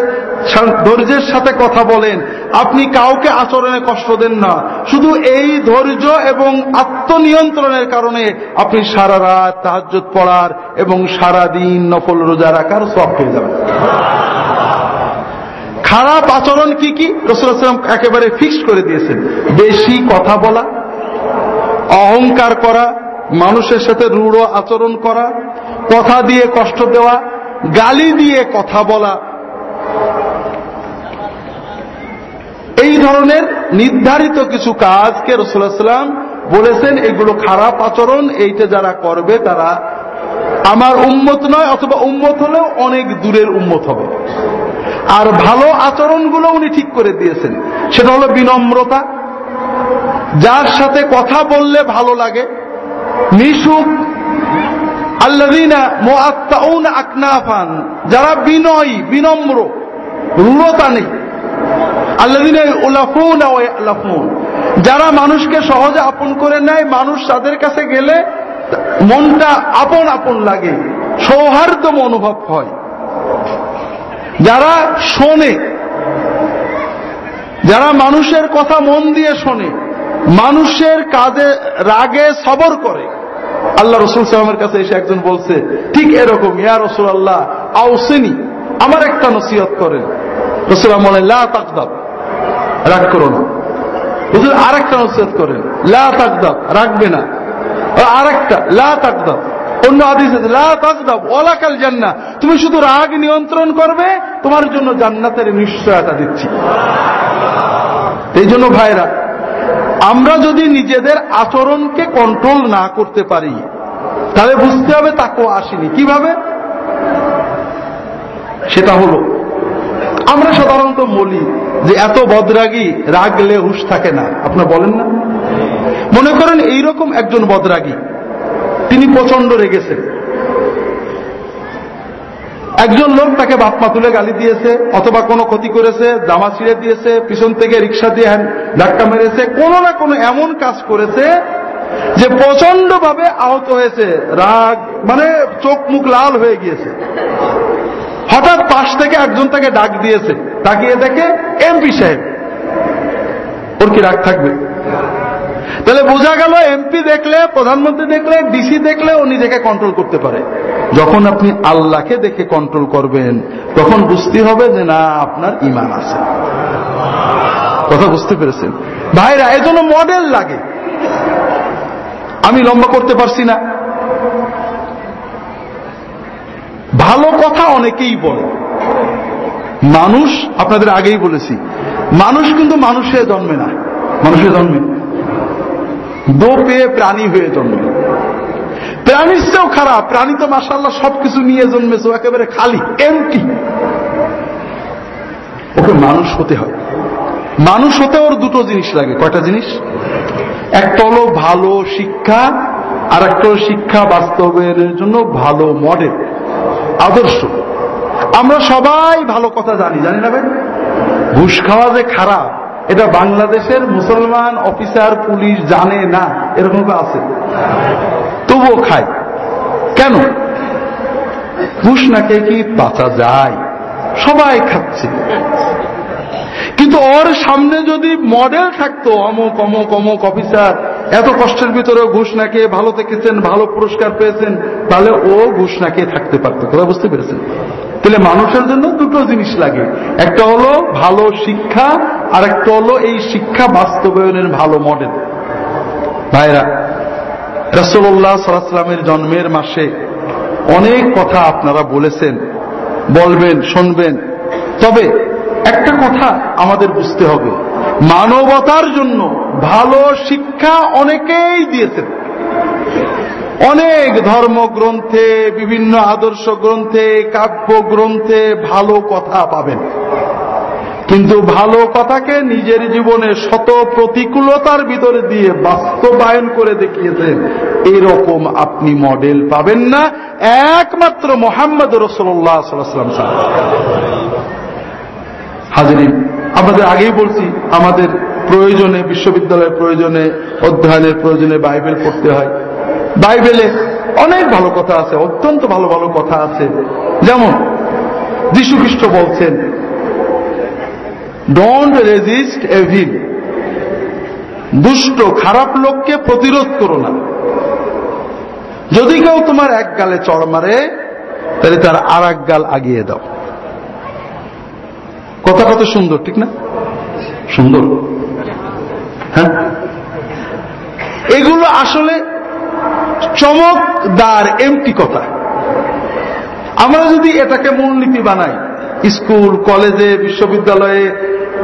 [SPEAKER 1] ধৈর্যের সাথে কথা বলেন। আপনি কাউকে আচরণে কষ্ট দেন না। শুধু এই ধৈর্য এবং আত্মনিয়ন্ত্রণের কারণে আপনি সারা রাত তাহাজ্জত পড়ার এবং সারা দিন নফল রোজা রাখার সব পেয়ে যাবেন। খারাপ আচরণ কি কি? রসুলাম একেবারে ফিক্স করে দিয়েছেন। বেশি কথা বলা, অহংকার করা মানুষের সাথে রূঢ় আচরণ করা, কথা দিয়ে কষ্ট দেওয়া, গালি দিয়ে কথা বলা। এই ধরনের নির্ধারিত কিছু কাজকে রসুলাম বলেছেন, এগুলো খারাপ আচরণ, এইটা যারা করবে তারা আমার উম্মত নয়, অথবা উম্মত হলেও অনেক দূরের উম্মত হবে। আর ভালো আচরণগুলো উনি ঠিক করে দিয়েছেন। সেটা হলো বিনম্রতা। যার সাথে কথা বললে ভালো লাগে মিশুক আকনাফান, যারা বিনয়ী, বিনম্র নেই। যারা মানুষকে সহজে আপন করে নেয়, মানুষ তাদের কাছে গেলে মনটা আপন আপন লাগে সৌহার্দ্য অনুভব হয়। যারা শোনে, যারা মানুষের কথা মন দিয়ে শোনে মানুষের কাজে রাগে সবর করে। আল্লাহ রসুল সালামের কাছে এসে একজন বলছে, ঠিক এরকম, ইয়া রসুল আল্লাহ আউসেনি, আমার একটা নসিহত করেন। রসুলাম বলেন, লা তাকদাব, রাগ করো না। হুজুর, আরেকটা নসিহত করেন, লা তাকদাব রাখবে না। আরেকটা, লা তাকদাব। অন্য আদিস লা তাকদাব ওলাকাল জান্না তুমি শুধু রাগ নিয়ন্ত্রণ করবে, তোমার জন্য জান্নাতের নিশ্চয়তা দিচ্ছি। এই জন্য ভাইরা আমরা যদি নিজেদের আচরণকে কন্ট্রোল না করতে পারি, তাহলে বুঝতে হবে তাকেও আসেনি। কীভাবে? সেটা হলো, আমরা সাধারণত বলি যে এত বদরাগী রাগলে হুশ থাকে না। আপনার বলেন না? মনে করেন এইরকম একজন বদরাগী, তিনি প্রচণ্ড রেগেছেন। একজন লোক তাকে বাপমা তুলে গালি দিয়েছে, অথবা কোনো ক্ষতি করেছে, জামা ছিঁড়ে দিয়েছে, পিছন থেকে রিক্সা দিয়ে ধাক্কা মেরেছে, কোনো না কোনো এমন কাজ করেছে যে প্রচণ্ড ভাবে আহত হয়েছে, রাগ মানে চোখ মুখ লাল হয়ে গিয়েছে। হঠাৎ পাশ থেকে একজন তাকে ডাক দিয়েছে, তাকিয়ে দেখে এমপি সাহেব। ওর কি রাগ থাকবে? তাহলে বোঝা গেল এমপি দেখলে, প্রধানমন্ত্রী দেখলে ডিসি দেখলে, ও নিজেকে কন্ট্রোল করতে পারে। যখন আপনি আল্লাহকে দেখে কন্ট্রোল করবেন, তখন বুঝতে হবে যে, না, আপনার ইমান আছে। কথা বুঝতে পেরেছেন? ভাইরা, এজন্য মডেল লাগে। আমি লম্বা করতে পারছি না। ভালো কথা অনেকেই বলে। মানুষ, আপনাদের আগেই বলেছি, মানুষ কিন্তু মানুষে জন্মে না। মানুষে জন্মে। দো পেয়ে প্রাণী হয়ে জন্মে। প্রাণীর চেয়েও খারাপ, প্রাণী তো মাসাল্লাহ সবকিছু নিয়ে জন্মেছে একেবারে খালি এমটি ওকে মানুষ হতে হয়। মানুষ হতে ওর দুটো জিনিস লাগে। কয়টা জিনিস? একটা হলো ভালো শিক্ষা আর একটা শিক্ষা বাস্তবের জন্য ভালো মডেল আদর্শ। আমরা সবাই ভালো কথা জানি জানি না ভাই? ঘুষ খাওয়া যে খারাপ এটা বাংলাদেশের মুসলমান অফিসার, পুলিশ জানে না এরকম আছে। তবুও খায়। কেন? ঘুষ না কি বাঁচা যায়? সবাই খাচ্ছে। কিন্তু ওর সামনে যদি মডেল থাকতো, অমুক অমুক অমুক অফিসার, এত কষ্টের ভিতরে ঘুষ না খেয়ে ভালো থেকেছেন, ভালো পুরস্কার পেয়েছেন, তাহলে ও ঘুষ না খেয়ে থাকতে পারতো। কথা বুঝতে পেরেছেন? তাহলে মানুষের জন্য দুটো জিনিস লাগে। একটা হলো ভালো শিক্ষা, আর একটা হলো এই শিক্ষা বাস্তবায়নের ভালো মডেল ভাইরা রসল্লাহ সাল্লামের জন্মের মাসে অনেক কথা আপনারা বলেছেন, বলবেন, শুনবেন। তবে একটা কথা আমাদের বুঝতে হবে। মানবতার জন্য ভালো শিক্ষা অনেকেই দিয়েছেন। অনেক ধর্মগ্রন্থে, বিভিন্ন আদর্শ গ্রন্থে, কাব্য গ্রন্থে ভালো কথা পাবেন। কিন্তু ভালো কথাকে নিজের জীবনে শত প্রতিকূলতার ভিতরে দিয়ে বাস্তবায়ন করে দেখিয়েছেন, এরকম আপনি মডেল পাবেন না, একমাত্র মোহাম্মদ রসোল্লাহ সাল্লাম হাজিরিন আমাদের আগেই বলছি, আমাদের প্রয়োজনে, বিশ্ববিদ্যালয়ের প্রয়োজনে, অধ্যয়নের প্রয়োজনে বাইবেল পড়তে হয়। বাইবেলে অনেক ভালো কথা আছে, অত্যন্ত ভালো ভালো কথা আছে। যেমন যীশু খ্রিস্ট বলছেন ডোন্ট রেজিস্ট এভিল দুষ্ট, খারাপ লোককে প্রতিরোধ করো না। যদি কেউ তোমার এক গালে চড় মারে, তাহলে তার আর এক গাল আগিয়ে দাও। কথা কত সুন্দর, ঠিক না? সুন্দর। হ্যাঁ? এগুলো আসলে চমকদার এমটি কথা। আমরা যদি এটাকে মূলনীতি বানাই, স্কুল, কলেজে, বিশ্ববিদ্যালয়ে,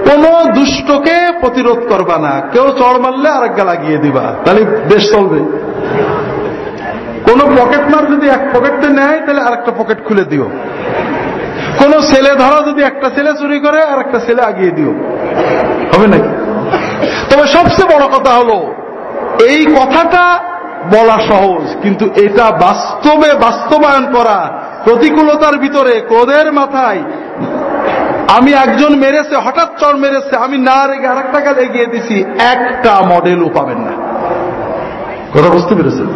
[SPEAKER 1] কোন দুষ্টকে প্রতিরোধ করবা না। কেউ চড় মারলে আর একটা লাগিয়ে দিবা। তাহলে দেশ চলবে। কোন পকেট মার যদি এক পকেটে নেয়, তাহলে আরেকটা পকেট খুলে দিও। কোন ছেলে ধরো যদি একটা ছেলে চুরি করে আর একটা ছেলে আগিয়ে দিও। হবে নাকি? তবে সবচেয়ে বড় কথা হলো, এই কথাটা বলা সহজ, কিন্তু এটা বাস্তবে বাস্তবায়ন করা প্রতিকূলতার ভিতরে ক্রোধের মাথায়। আমি একজন মেরেছে, হঠাৎ চর মেরেছে, আমি না রেগে আর একটা গাল এগিয়ে দিছি, একটা মডেলও পাবেন না। কথা বুঝতে পেরেছেন?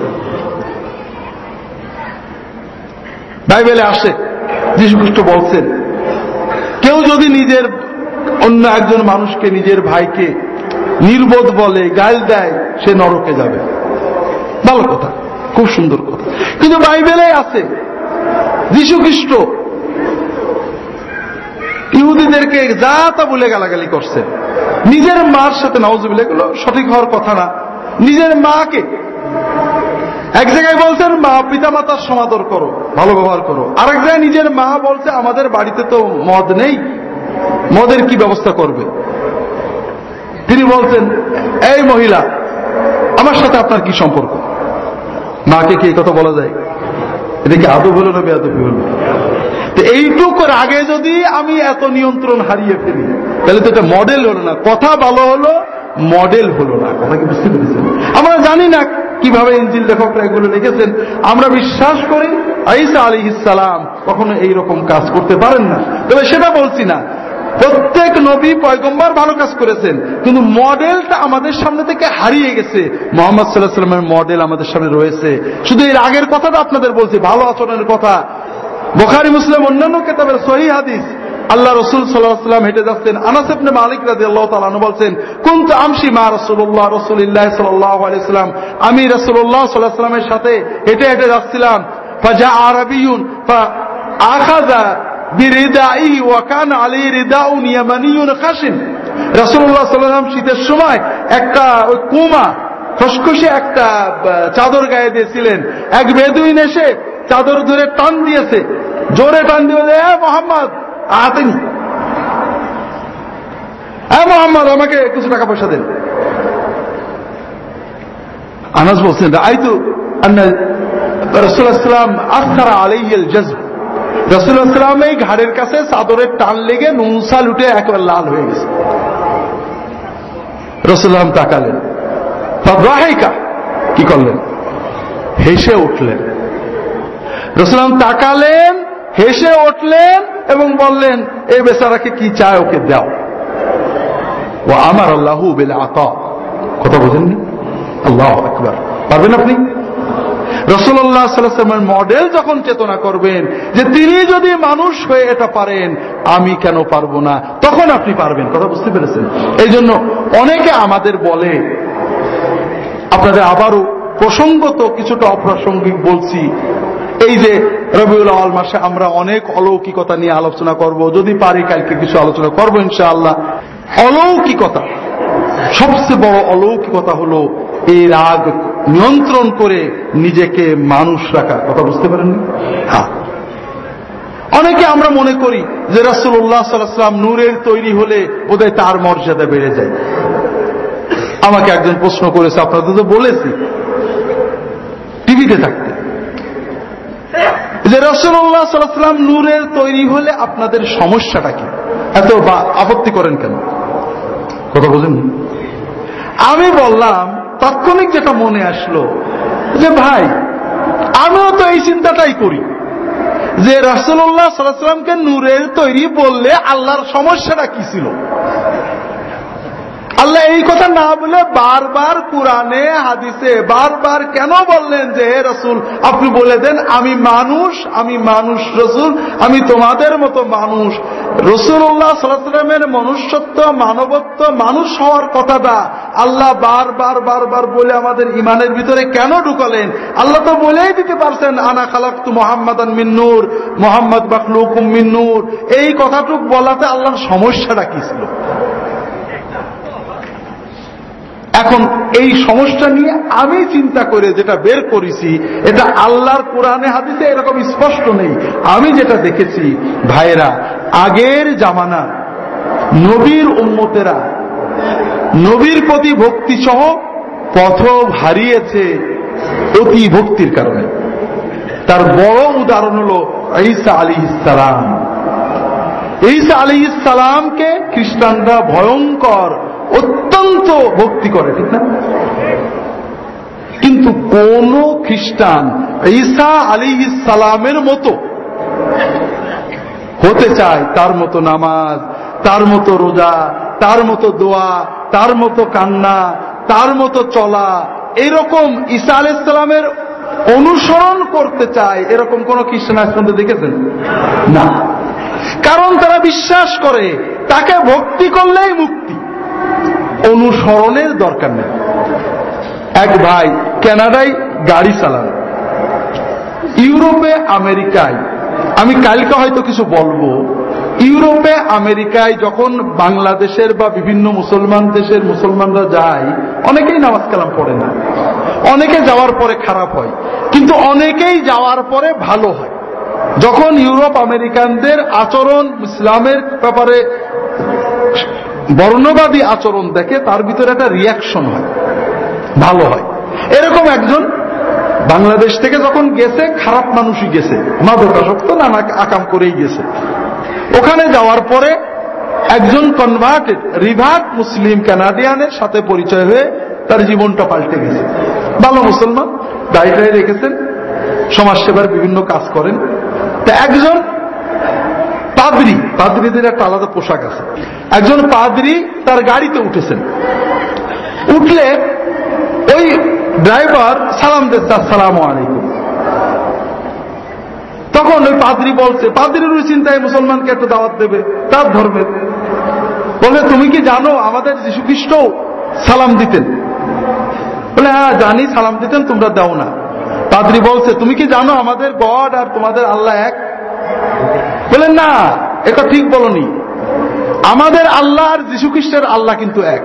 [SPEAKER 1] বাইবেলে আসে, যীশুখ্রিস্ট বলছেন, কেউ যদি নিজের অন্য একজন মানুষকে, নিজের ভাইকে নির্বোধ বলে গাইল দেয়, সে নরকে যাবে। ভালো কথা, খুব সুন্দর কথা। কিন্তু বাইবেলে আছে যীশু খ্রিস্ট ইহুদিদেরকে যা তা বলে গালাগালি করছে। নিজের মার সাথে নওয়াজুবিল্লাহ এগুলো সঠিক হওয়ার কথা না। নিজের মাকে এক জায়গায় বলছেন মা পিতা মাতার সমাদর করো, ভালো ব্যবহার করো। আরেক জায়গায় নিজের মা বলছে, আমাদের বাড়িতে তো মদ নেই, মদের কি ব্যবস্থা করবে? তিনি বলছেন, এই মহিলা, আমার সাথে আপনার কি সম্পর্ক? মাকে কি কথা বলা যায়? এটা কি আদব হলো না বেআবি হলো তো এইটুকুর আগে যদি আমি এত নিয়ন্ত্রণ হারিয়ে ফেলি, তাহলে তো এটা মডেল হলো না। কথা ভালো হলো মডেল হলো না। কথা কি বুঝতে পেরেছেন? আমরা জানি না কীভাবে ইঞ্জিল লেখকরা এগুলো লিখেছেন। আমরা বিশ্বাস করি আইসা আলী ইসালাম কখনো এইরকম কাজ করতে পারেন না। তবে সেটা বলছি না। প্রত্যেক নবী পয়গম্বর ভালো কাজ করেছেন, কিন্তু মডেলটা আমাদের সামনে থেকে হারিয়ে গেছে। মোহাম্মদ সাল্লাহ সাল্লামের মডেল আমাদের সামনে রয়েছে। শুধু এর আগের কথাটা আপনাদের বলছি, ভালো আচরণের কথা। বোখারি, মুসলিম, অন্যান্য কেতাবের সহি হাদিস। আল্লাহ রসুল সাল্লাহাম হেঁটে যাচ্ছেন। আনাসেবনে মালিক রাজি আল্লাহ তালু বলছেন, কুন্ত আমসি মা রসুল্লাহ রসুল্লাহ সাল্লাম আমি রসুল্লাহ সাল্লাহ সাল্লামের সাথে হেঁটে হেঁটে যাচ্ছিলাম। আরবিউন আখাজা ওয়াকান আলী খাসিন রসুল্লাহ শীতের সময় একটা ওই কুমা, খসখসে একটা চাদর গায়ে দিয়েছিলেন। এক বেদুইন এসে চাদর ধরে টান দিয়েছে। জোরে টান দিয়ে মোহাম্মদ, আতেনি। হ্যাঁ মোহাম্মদ, আমাকে কিছু টাকা পয়সা দেন। আনাস বলছেন আই তো রসুলাম আসারা আলাইল জজব রসুলাম এই ঘাড়ের কাছে চাদরের টান লেগে নুনসা লুটে একবার লাল হয়ে গেছে। রসুলাম তাকালেন। রাহিকা কি করলেন? হেসে উঠলেন। রসুলাম তাকালেন, হেসে উঠলেন এবং বললেন এই বেচারাকে কি চায় ওকে দাও। ও আমার আল্লাহ বেলে আকা কথা বোঝেননি? আল্লাহ একবার পারবেন আপনি? রসুল্লাহ সাল্লামের মডেল যখন চেতনা করবেন, যে তিনি যদি মানুষ হয়ে এটা পারেন, আমি কেন পারব না? তখন আপনি পারবেন, কথা বুঝতে পেরেছেন? এই জন্য অনেকে আমাদের বলে, আপনাদের আবারও প্রসঙ্গত কিছুটা অপ্রাসঙ্গিক বলছি। এই যে রবিউল আল মাসে আমরা অনেক অলৌকিকতা নিয়ে আলোচনা করব, যদি পারি কালকে কিছু আলোচনা করব ইনশাআল্লাহ। অলৌকিকতা, সবচেয়ে বড় অলৌকিকতা হলো এই রাগ নিয়ন্ত্রণ করে নিজেকে মানুষ রাখা কথা বুঝতে পারেননি? হ্যাঁ। অনেকে আমরা মনে করি যে রাসুল্লাহ সাল্লাম নূরের তৈরি হলে বোধহয় তার মর্যাদা বেড়ে যায়। আমাকে একজন প্রশ্ন করেছে, আপনাদের তো বলেছি। টিভিতে থাকতে। যে রসুল্লাহ সাল্লাম নূরের তৈরি হলে আপনাদের সমস্যাটা কি? এত আপত্তি করেন কেন? কথা বোঝেন আমি বললাম তাৎক্ষণিক যেটা মনে আসলো যে ভাই, আমিও তো এই চিন্তাটাই করি যে রাসুল্লাহ সাল্লামকে নূরের তৈরি বললে আল্লাহর সমস্যাটা কি ছিল? আল্লাহ এই কথা না বলে বারবার কোরআনে, হাদিসে বারবার কেন বললেন যে, হে রসুল, আপনি বলে দেন, আমি মানুষ আমি মানুষ রসুল, আমি তোমাদের মতো মানুষ। রসুল্লাহ সাল্লামের মনুষ্যত্ব, মানবত্ব, মানুষ হওয়ার কথাটা আল্লাহ বারবার বারবার বলে আমাদের ইমানের ভিতরে কেন ঢুকালেন? আল্লাহ তো বলেই দিতে পারছেন, আনা খালাক তু মোহাম্মদ মিন্নুর মোহাম্মদ বাকলুকুম মিন্নুর এই কথাটুক বলাতে আল্লাহর সমস্যাটা কি ছিল? এখন এই সমস্যা নিয়ে আমি চিন্তা করে যেটা বের করেছি, এটা আল্লাহর কোরআনে, হাদিসে এরকম স্পষ্ট নেই। আমি যেটা দেখেছি ভাইরা আগের জামানা নবীর উন্মতেরা নবীর প্রতি ভক্তি সহ পথ হারিয়েছে অতি ভক্তির কারণে। তার বড় উদাহরণ হল ঈসা আলী ইসালাম ঈসা আলী ইসালামকে খ্রিস্টানরা ভয়ঙ্কর অত্যন্ত ভক্তি করে, ঠিক না? কিন্তু কোন খ্রিস্টান ঈসা আলী সালামের মতো হতে চায় তার মতো নামাজ, তার মতো রোজা, তার মতো দোয়া, তার মতো কান্না, তার মতো চলা, এরকম ঈসা আলি সালামের অনুসরণ করতে চায়, এরকম কোন খ্রিস্টান আজ পর্যন্ত দেখেছেন? না। কারণ তারা বিশ্বাস করে, তাকে ভক্তি করলেই মুক্তি। অনুসরণের দরকার নেই। এক ভাই কানাডায় গাড়ি চালান। ইউরোপে, আমেরিকায়। আমি কালকে হয়তো কিছু বলব। ইউরোপে, আমেরিকায় যখন বাংলাদেশের বা বিভিন্ন মুসলমান দেশের মুসলমানরা যায়, অনেকেই নামাজ কালাম পড়ে না। অনেকে যাওয়ার পরে খারাপ হয়। কিন্তু অনেকেই যাওয়ার পরে ভালো হয়। যখন ইউরোপ আমেরিকানদের আচরণ ইসলামের ব্যাপারে বর্ণবাদী আচরণ দেখে তার ভিতরে একটা রিয়াকশন হয়। ভালো হয়। এরকম একজন বাংলাদেশ থেকে যখন গেছে, খারাপ মানুষই গেছে। মাদকাসক্ত নানা আকাম করেই গেছে। ওখানে যাওয়ার পরে একজন কনভার্টেড রিভার্ট মুসলিম কানাডিয়ানের সাথে পরিচয় হয়ে তার জীবনটা পাল্টে গেছে। ভালো মুসলমান দায়িত্বে রেখেছেন। সমাজসেবার বিভিন্ন কাজ করেন। তা একজন পাদ্রি, পাদ্রিদের একটা আলাদা পোশাক আছে। একজন পাদ্রি তার গাড়িতে উঠেছেন। উঠলে ওই ড্রাইভার, সালাম দিচ্ছে আসসালাম আলাইকুম। তখন ওই পাদ্রি বলছে, পাদ্রির ওই চিন্তায় মুসলমানকে একটু দাওয়াত দেবে, তার ধর্মের। বলে, তুমি কি জানো, আমাদের যীশু খ্রিস্ট সালাম দিতেন? বলে হ্যাঁ জানি, সালাম দিতেন, তোমরা দাও না। পাদ্রি বলছে, তুমি কি জানো, আমাদের গড আর তোমাদের আল্লাহ এক? বলে না, এটা ঠিক বলনি। আমাদের আল্লাহ আর যীশু খ্রিস্টের আল্লাহ কিন্তু এক।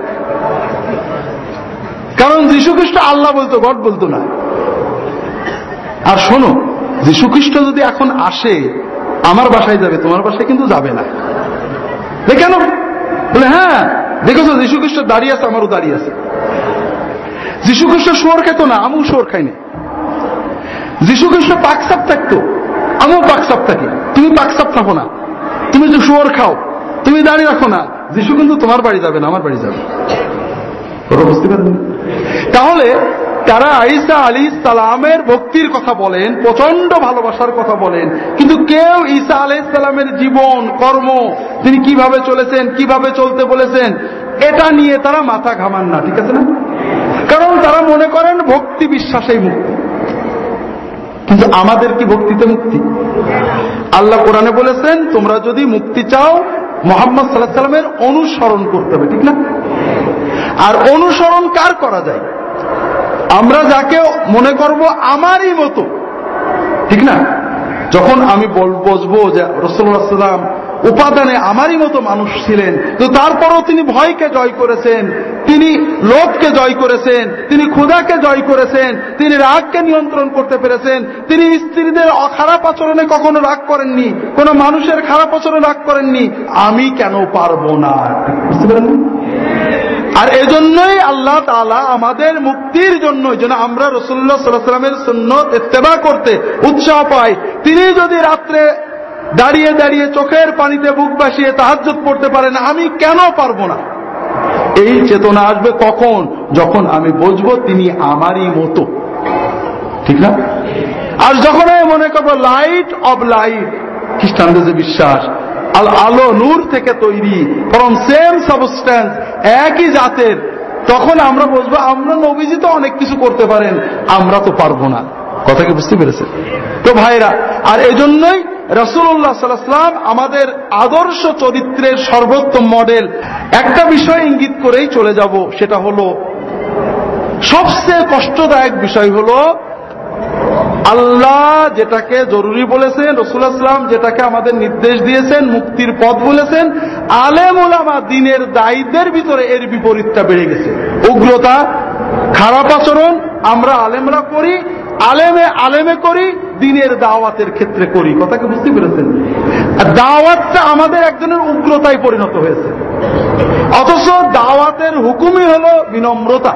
[SPEAKER 1] কারণ যীশু খ্রিস্ট আল্লাহ বলতো, গড বলতো না। আর শোনো যীশু খ্রিস্ট যদি এখন আসে, আমার বাসায় যাবে, তোমার বাসায় কিন্তু যাবে না। কেন? বলে হ্যাঁ দেখেছ যীশু খ্রিস্ট দাঁড়িয়ে আছে, আমারও দাঁড়িয়ে আছে। যীশু খ্রিস্ট খেত না, আমিও শোর খাইনি। যীশু খ্রিস্ট পাকসাপ থাকতো। আমিও পাকসাপ থাকি। তুমি পাকসাপ থাকো না। তুমি তো শুয়োর খাও তুমি দাঁড়িয়ে রাখো না। যিশু কিন্তু তোমার বাড়ি যাবে না আমার বাড়ি যাবে। বুঝতে পারবেন তাহলে তারা আইসা আলী সালামের ভক্তির কথা বলেন প্রচণ্ড ভালোবাসার কথা বলেন। কিন্তু কেউ ঈসা আলাই সালামের জীবন কর্ম তিনি কীভাবে চলেছেন কীভাবে চলতে বলেছেন এটা নিয়ে তারা মাথা ঘামান না ঠিক আছে না? কারণ তারা মনে করেন ভক্তি বিশ্বাসেই মুক্তি। কিন্তু আমাদের কি ভক্তিতে মুক্তি? আল্লাহ কোরআনে বলেছেন, তোমরা যদি মুক্তি চাও, মোহাম্মদ সাল্লাহ সাল্লামের অনুসরণ করতে হবে, ঠিক না? আর অনুসরণ কার করা যায়? আমরা যাকে মনে করব আমারই মতো, ঠিক না? যখন আমি বসবো যে রসুল্লাহাম উপাদানে আমারই মতো মানুষ ছিলেন, তো তারপরও তিনি ভয়কে জয় করেছেন। তিনি লোভকে জয় করেছেন, তিনি ক্ষুধাকে জয় করেছেন, তিনি রাগকে নিয়ন্ত্রণ করতে পেরেছেন, তিনি স্ত্রীদের খারাপ আচরণে কখনো রাগ করেননি, কোন মানুষের খারাপ আচরণে রাগ করেননি, আমি কেন পারব না? আর এজন্যই আল্লাহ তালা আমাদের মুক্তির জন্য যেন আমরা রসুল্লাহ সাল্লামের সুন্নত ইত্তেবা করতে উৎসাহ পাই। তিনি যদি রাত্রে দাঁড়িয়ে দাঁড়িয়ে চোখের পানিতে বুক বাসিয়ে তাহাজ্জত পড়তে পারেন, আমি কেন পারব না? এই চেতনা আসবে কখন? যখন আমি বুঝব তিনি আমারই মতো। ঠিক না? আর যখন আমি মনে করব লাইট অব লাইট খ্রিস্টানদের যে বিশ্বাস, আল আলো নূর থেকে তৈরি ফ্রম সেম সাবস্ট্যান্স একই জাতের, তখন আমরা বুঝব, আমরা নবীজি তো অনেক কিছু করতে পারেন, আমরা তো পারব না। কথা কি বুঝতে পেরেছেন? তো ভাইরা, আর এজন্যই রসুল্লাহ সাল্লাম আমাদের আদর্শ চরিত্রের সর্বোত্তম মডেল। একটা বিষয় ইঙ্গিত করেই চলে যাব, সেটা হলো, সবচেয়ে কষ্টদায়ক বিষয় হল, আল্লাহ যেটাকে জরুরি বলেছেন রসুলাম যেটাকে আমাদের নির্দেশ দিয়েছেন, মুক্তির পথ বলেছেন, আলেম ওলামা দিনের দায়ীদের ভিতরে এর বিপরীতটা বেড়ে গেছে। উগ্রতা, খারাপ আচরণ আমরা আলেমরা করি আলেমে আলেমে করি, দিনের দাওয়াতের ক্ষেত্রে করি। কথাকে বুঝতে পেরেছেন? দাওয়াতটা আমাদের একজনের উগ্রতায় পরিণত হয়েছে। অথচ দাওয়াতের হুকুমই হল বিনম্রতা।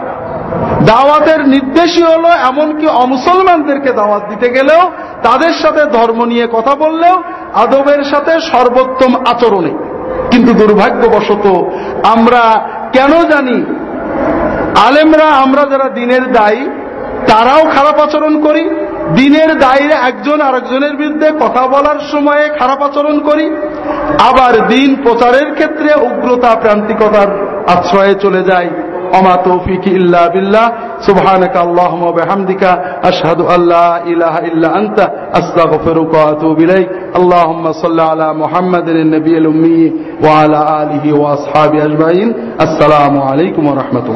[SPEAKER 1] দাওয়াতের নির্দেশই হল এমনকি অমুসলমানদেরকে দাওয়াত দিতে গেলেও তাদের সাথে ধর্ম নিয়ে কথা বললেও আদবের সাথে সর্বোত্তম আচরণে। কিন্তু দুর্ভাগ্যবশত আমরা কেন জানি, আলেমরা আমরা যারা দিনের দায়ী তারাও খারাপ আচরণ করি, দিনের দায়ীরা একজন আরেকজনের বিরুদ্ধে কথা বলার সময়ে খারাপ আচরণ করি, আবার দিন প্রচারের ক্ষেত্রে উগ্রতা, প্রান্তিকতার আশ্রয়ে চলে যায় অমা তৌফিক ইল্লা বিল্লাহ, সুবহানাকা আল্লাহুম্মা ইল্লা আজমাইন। আসসালামু আলাইকুম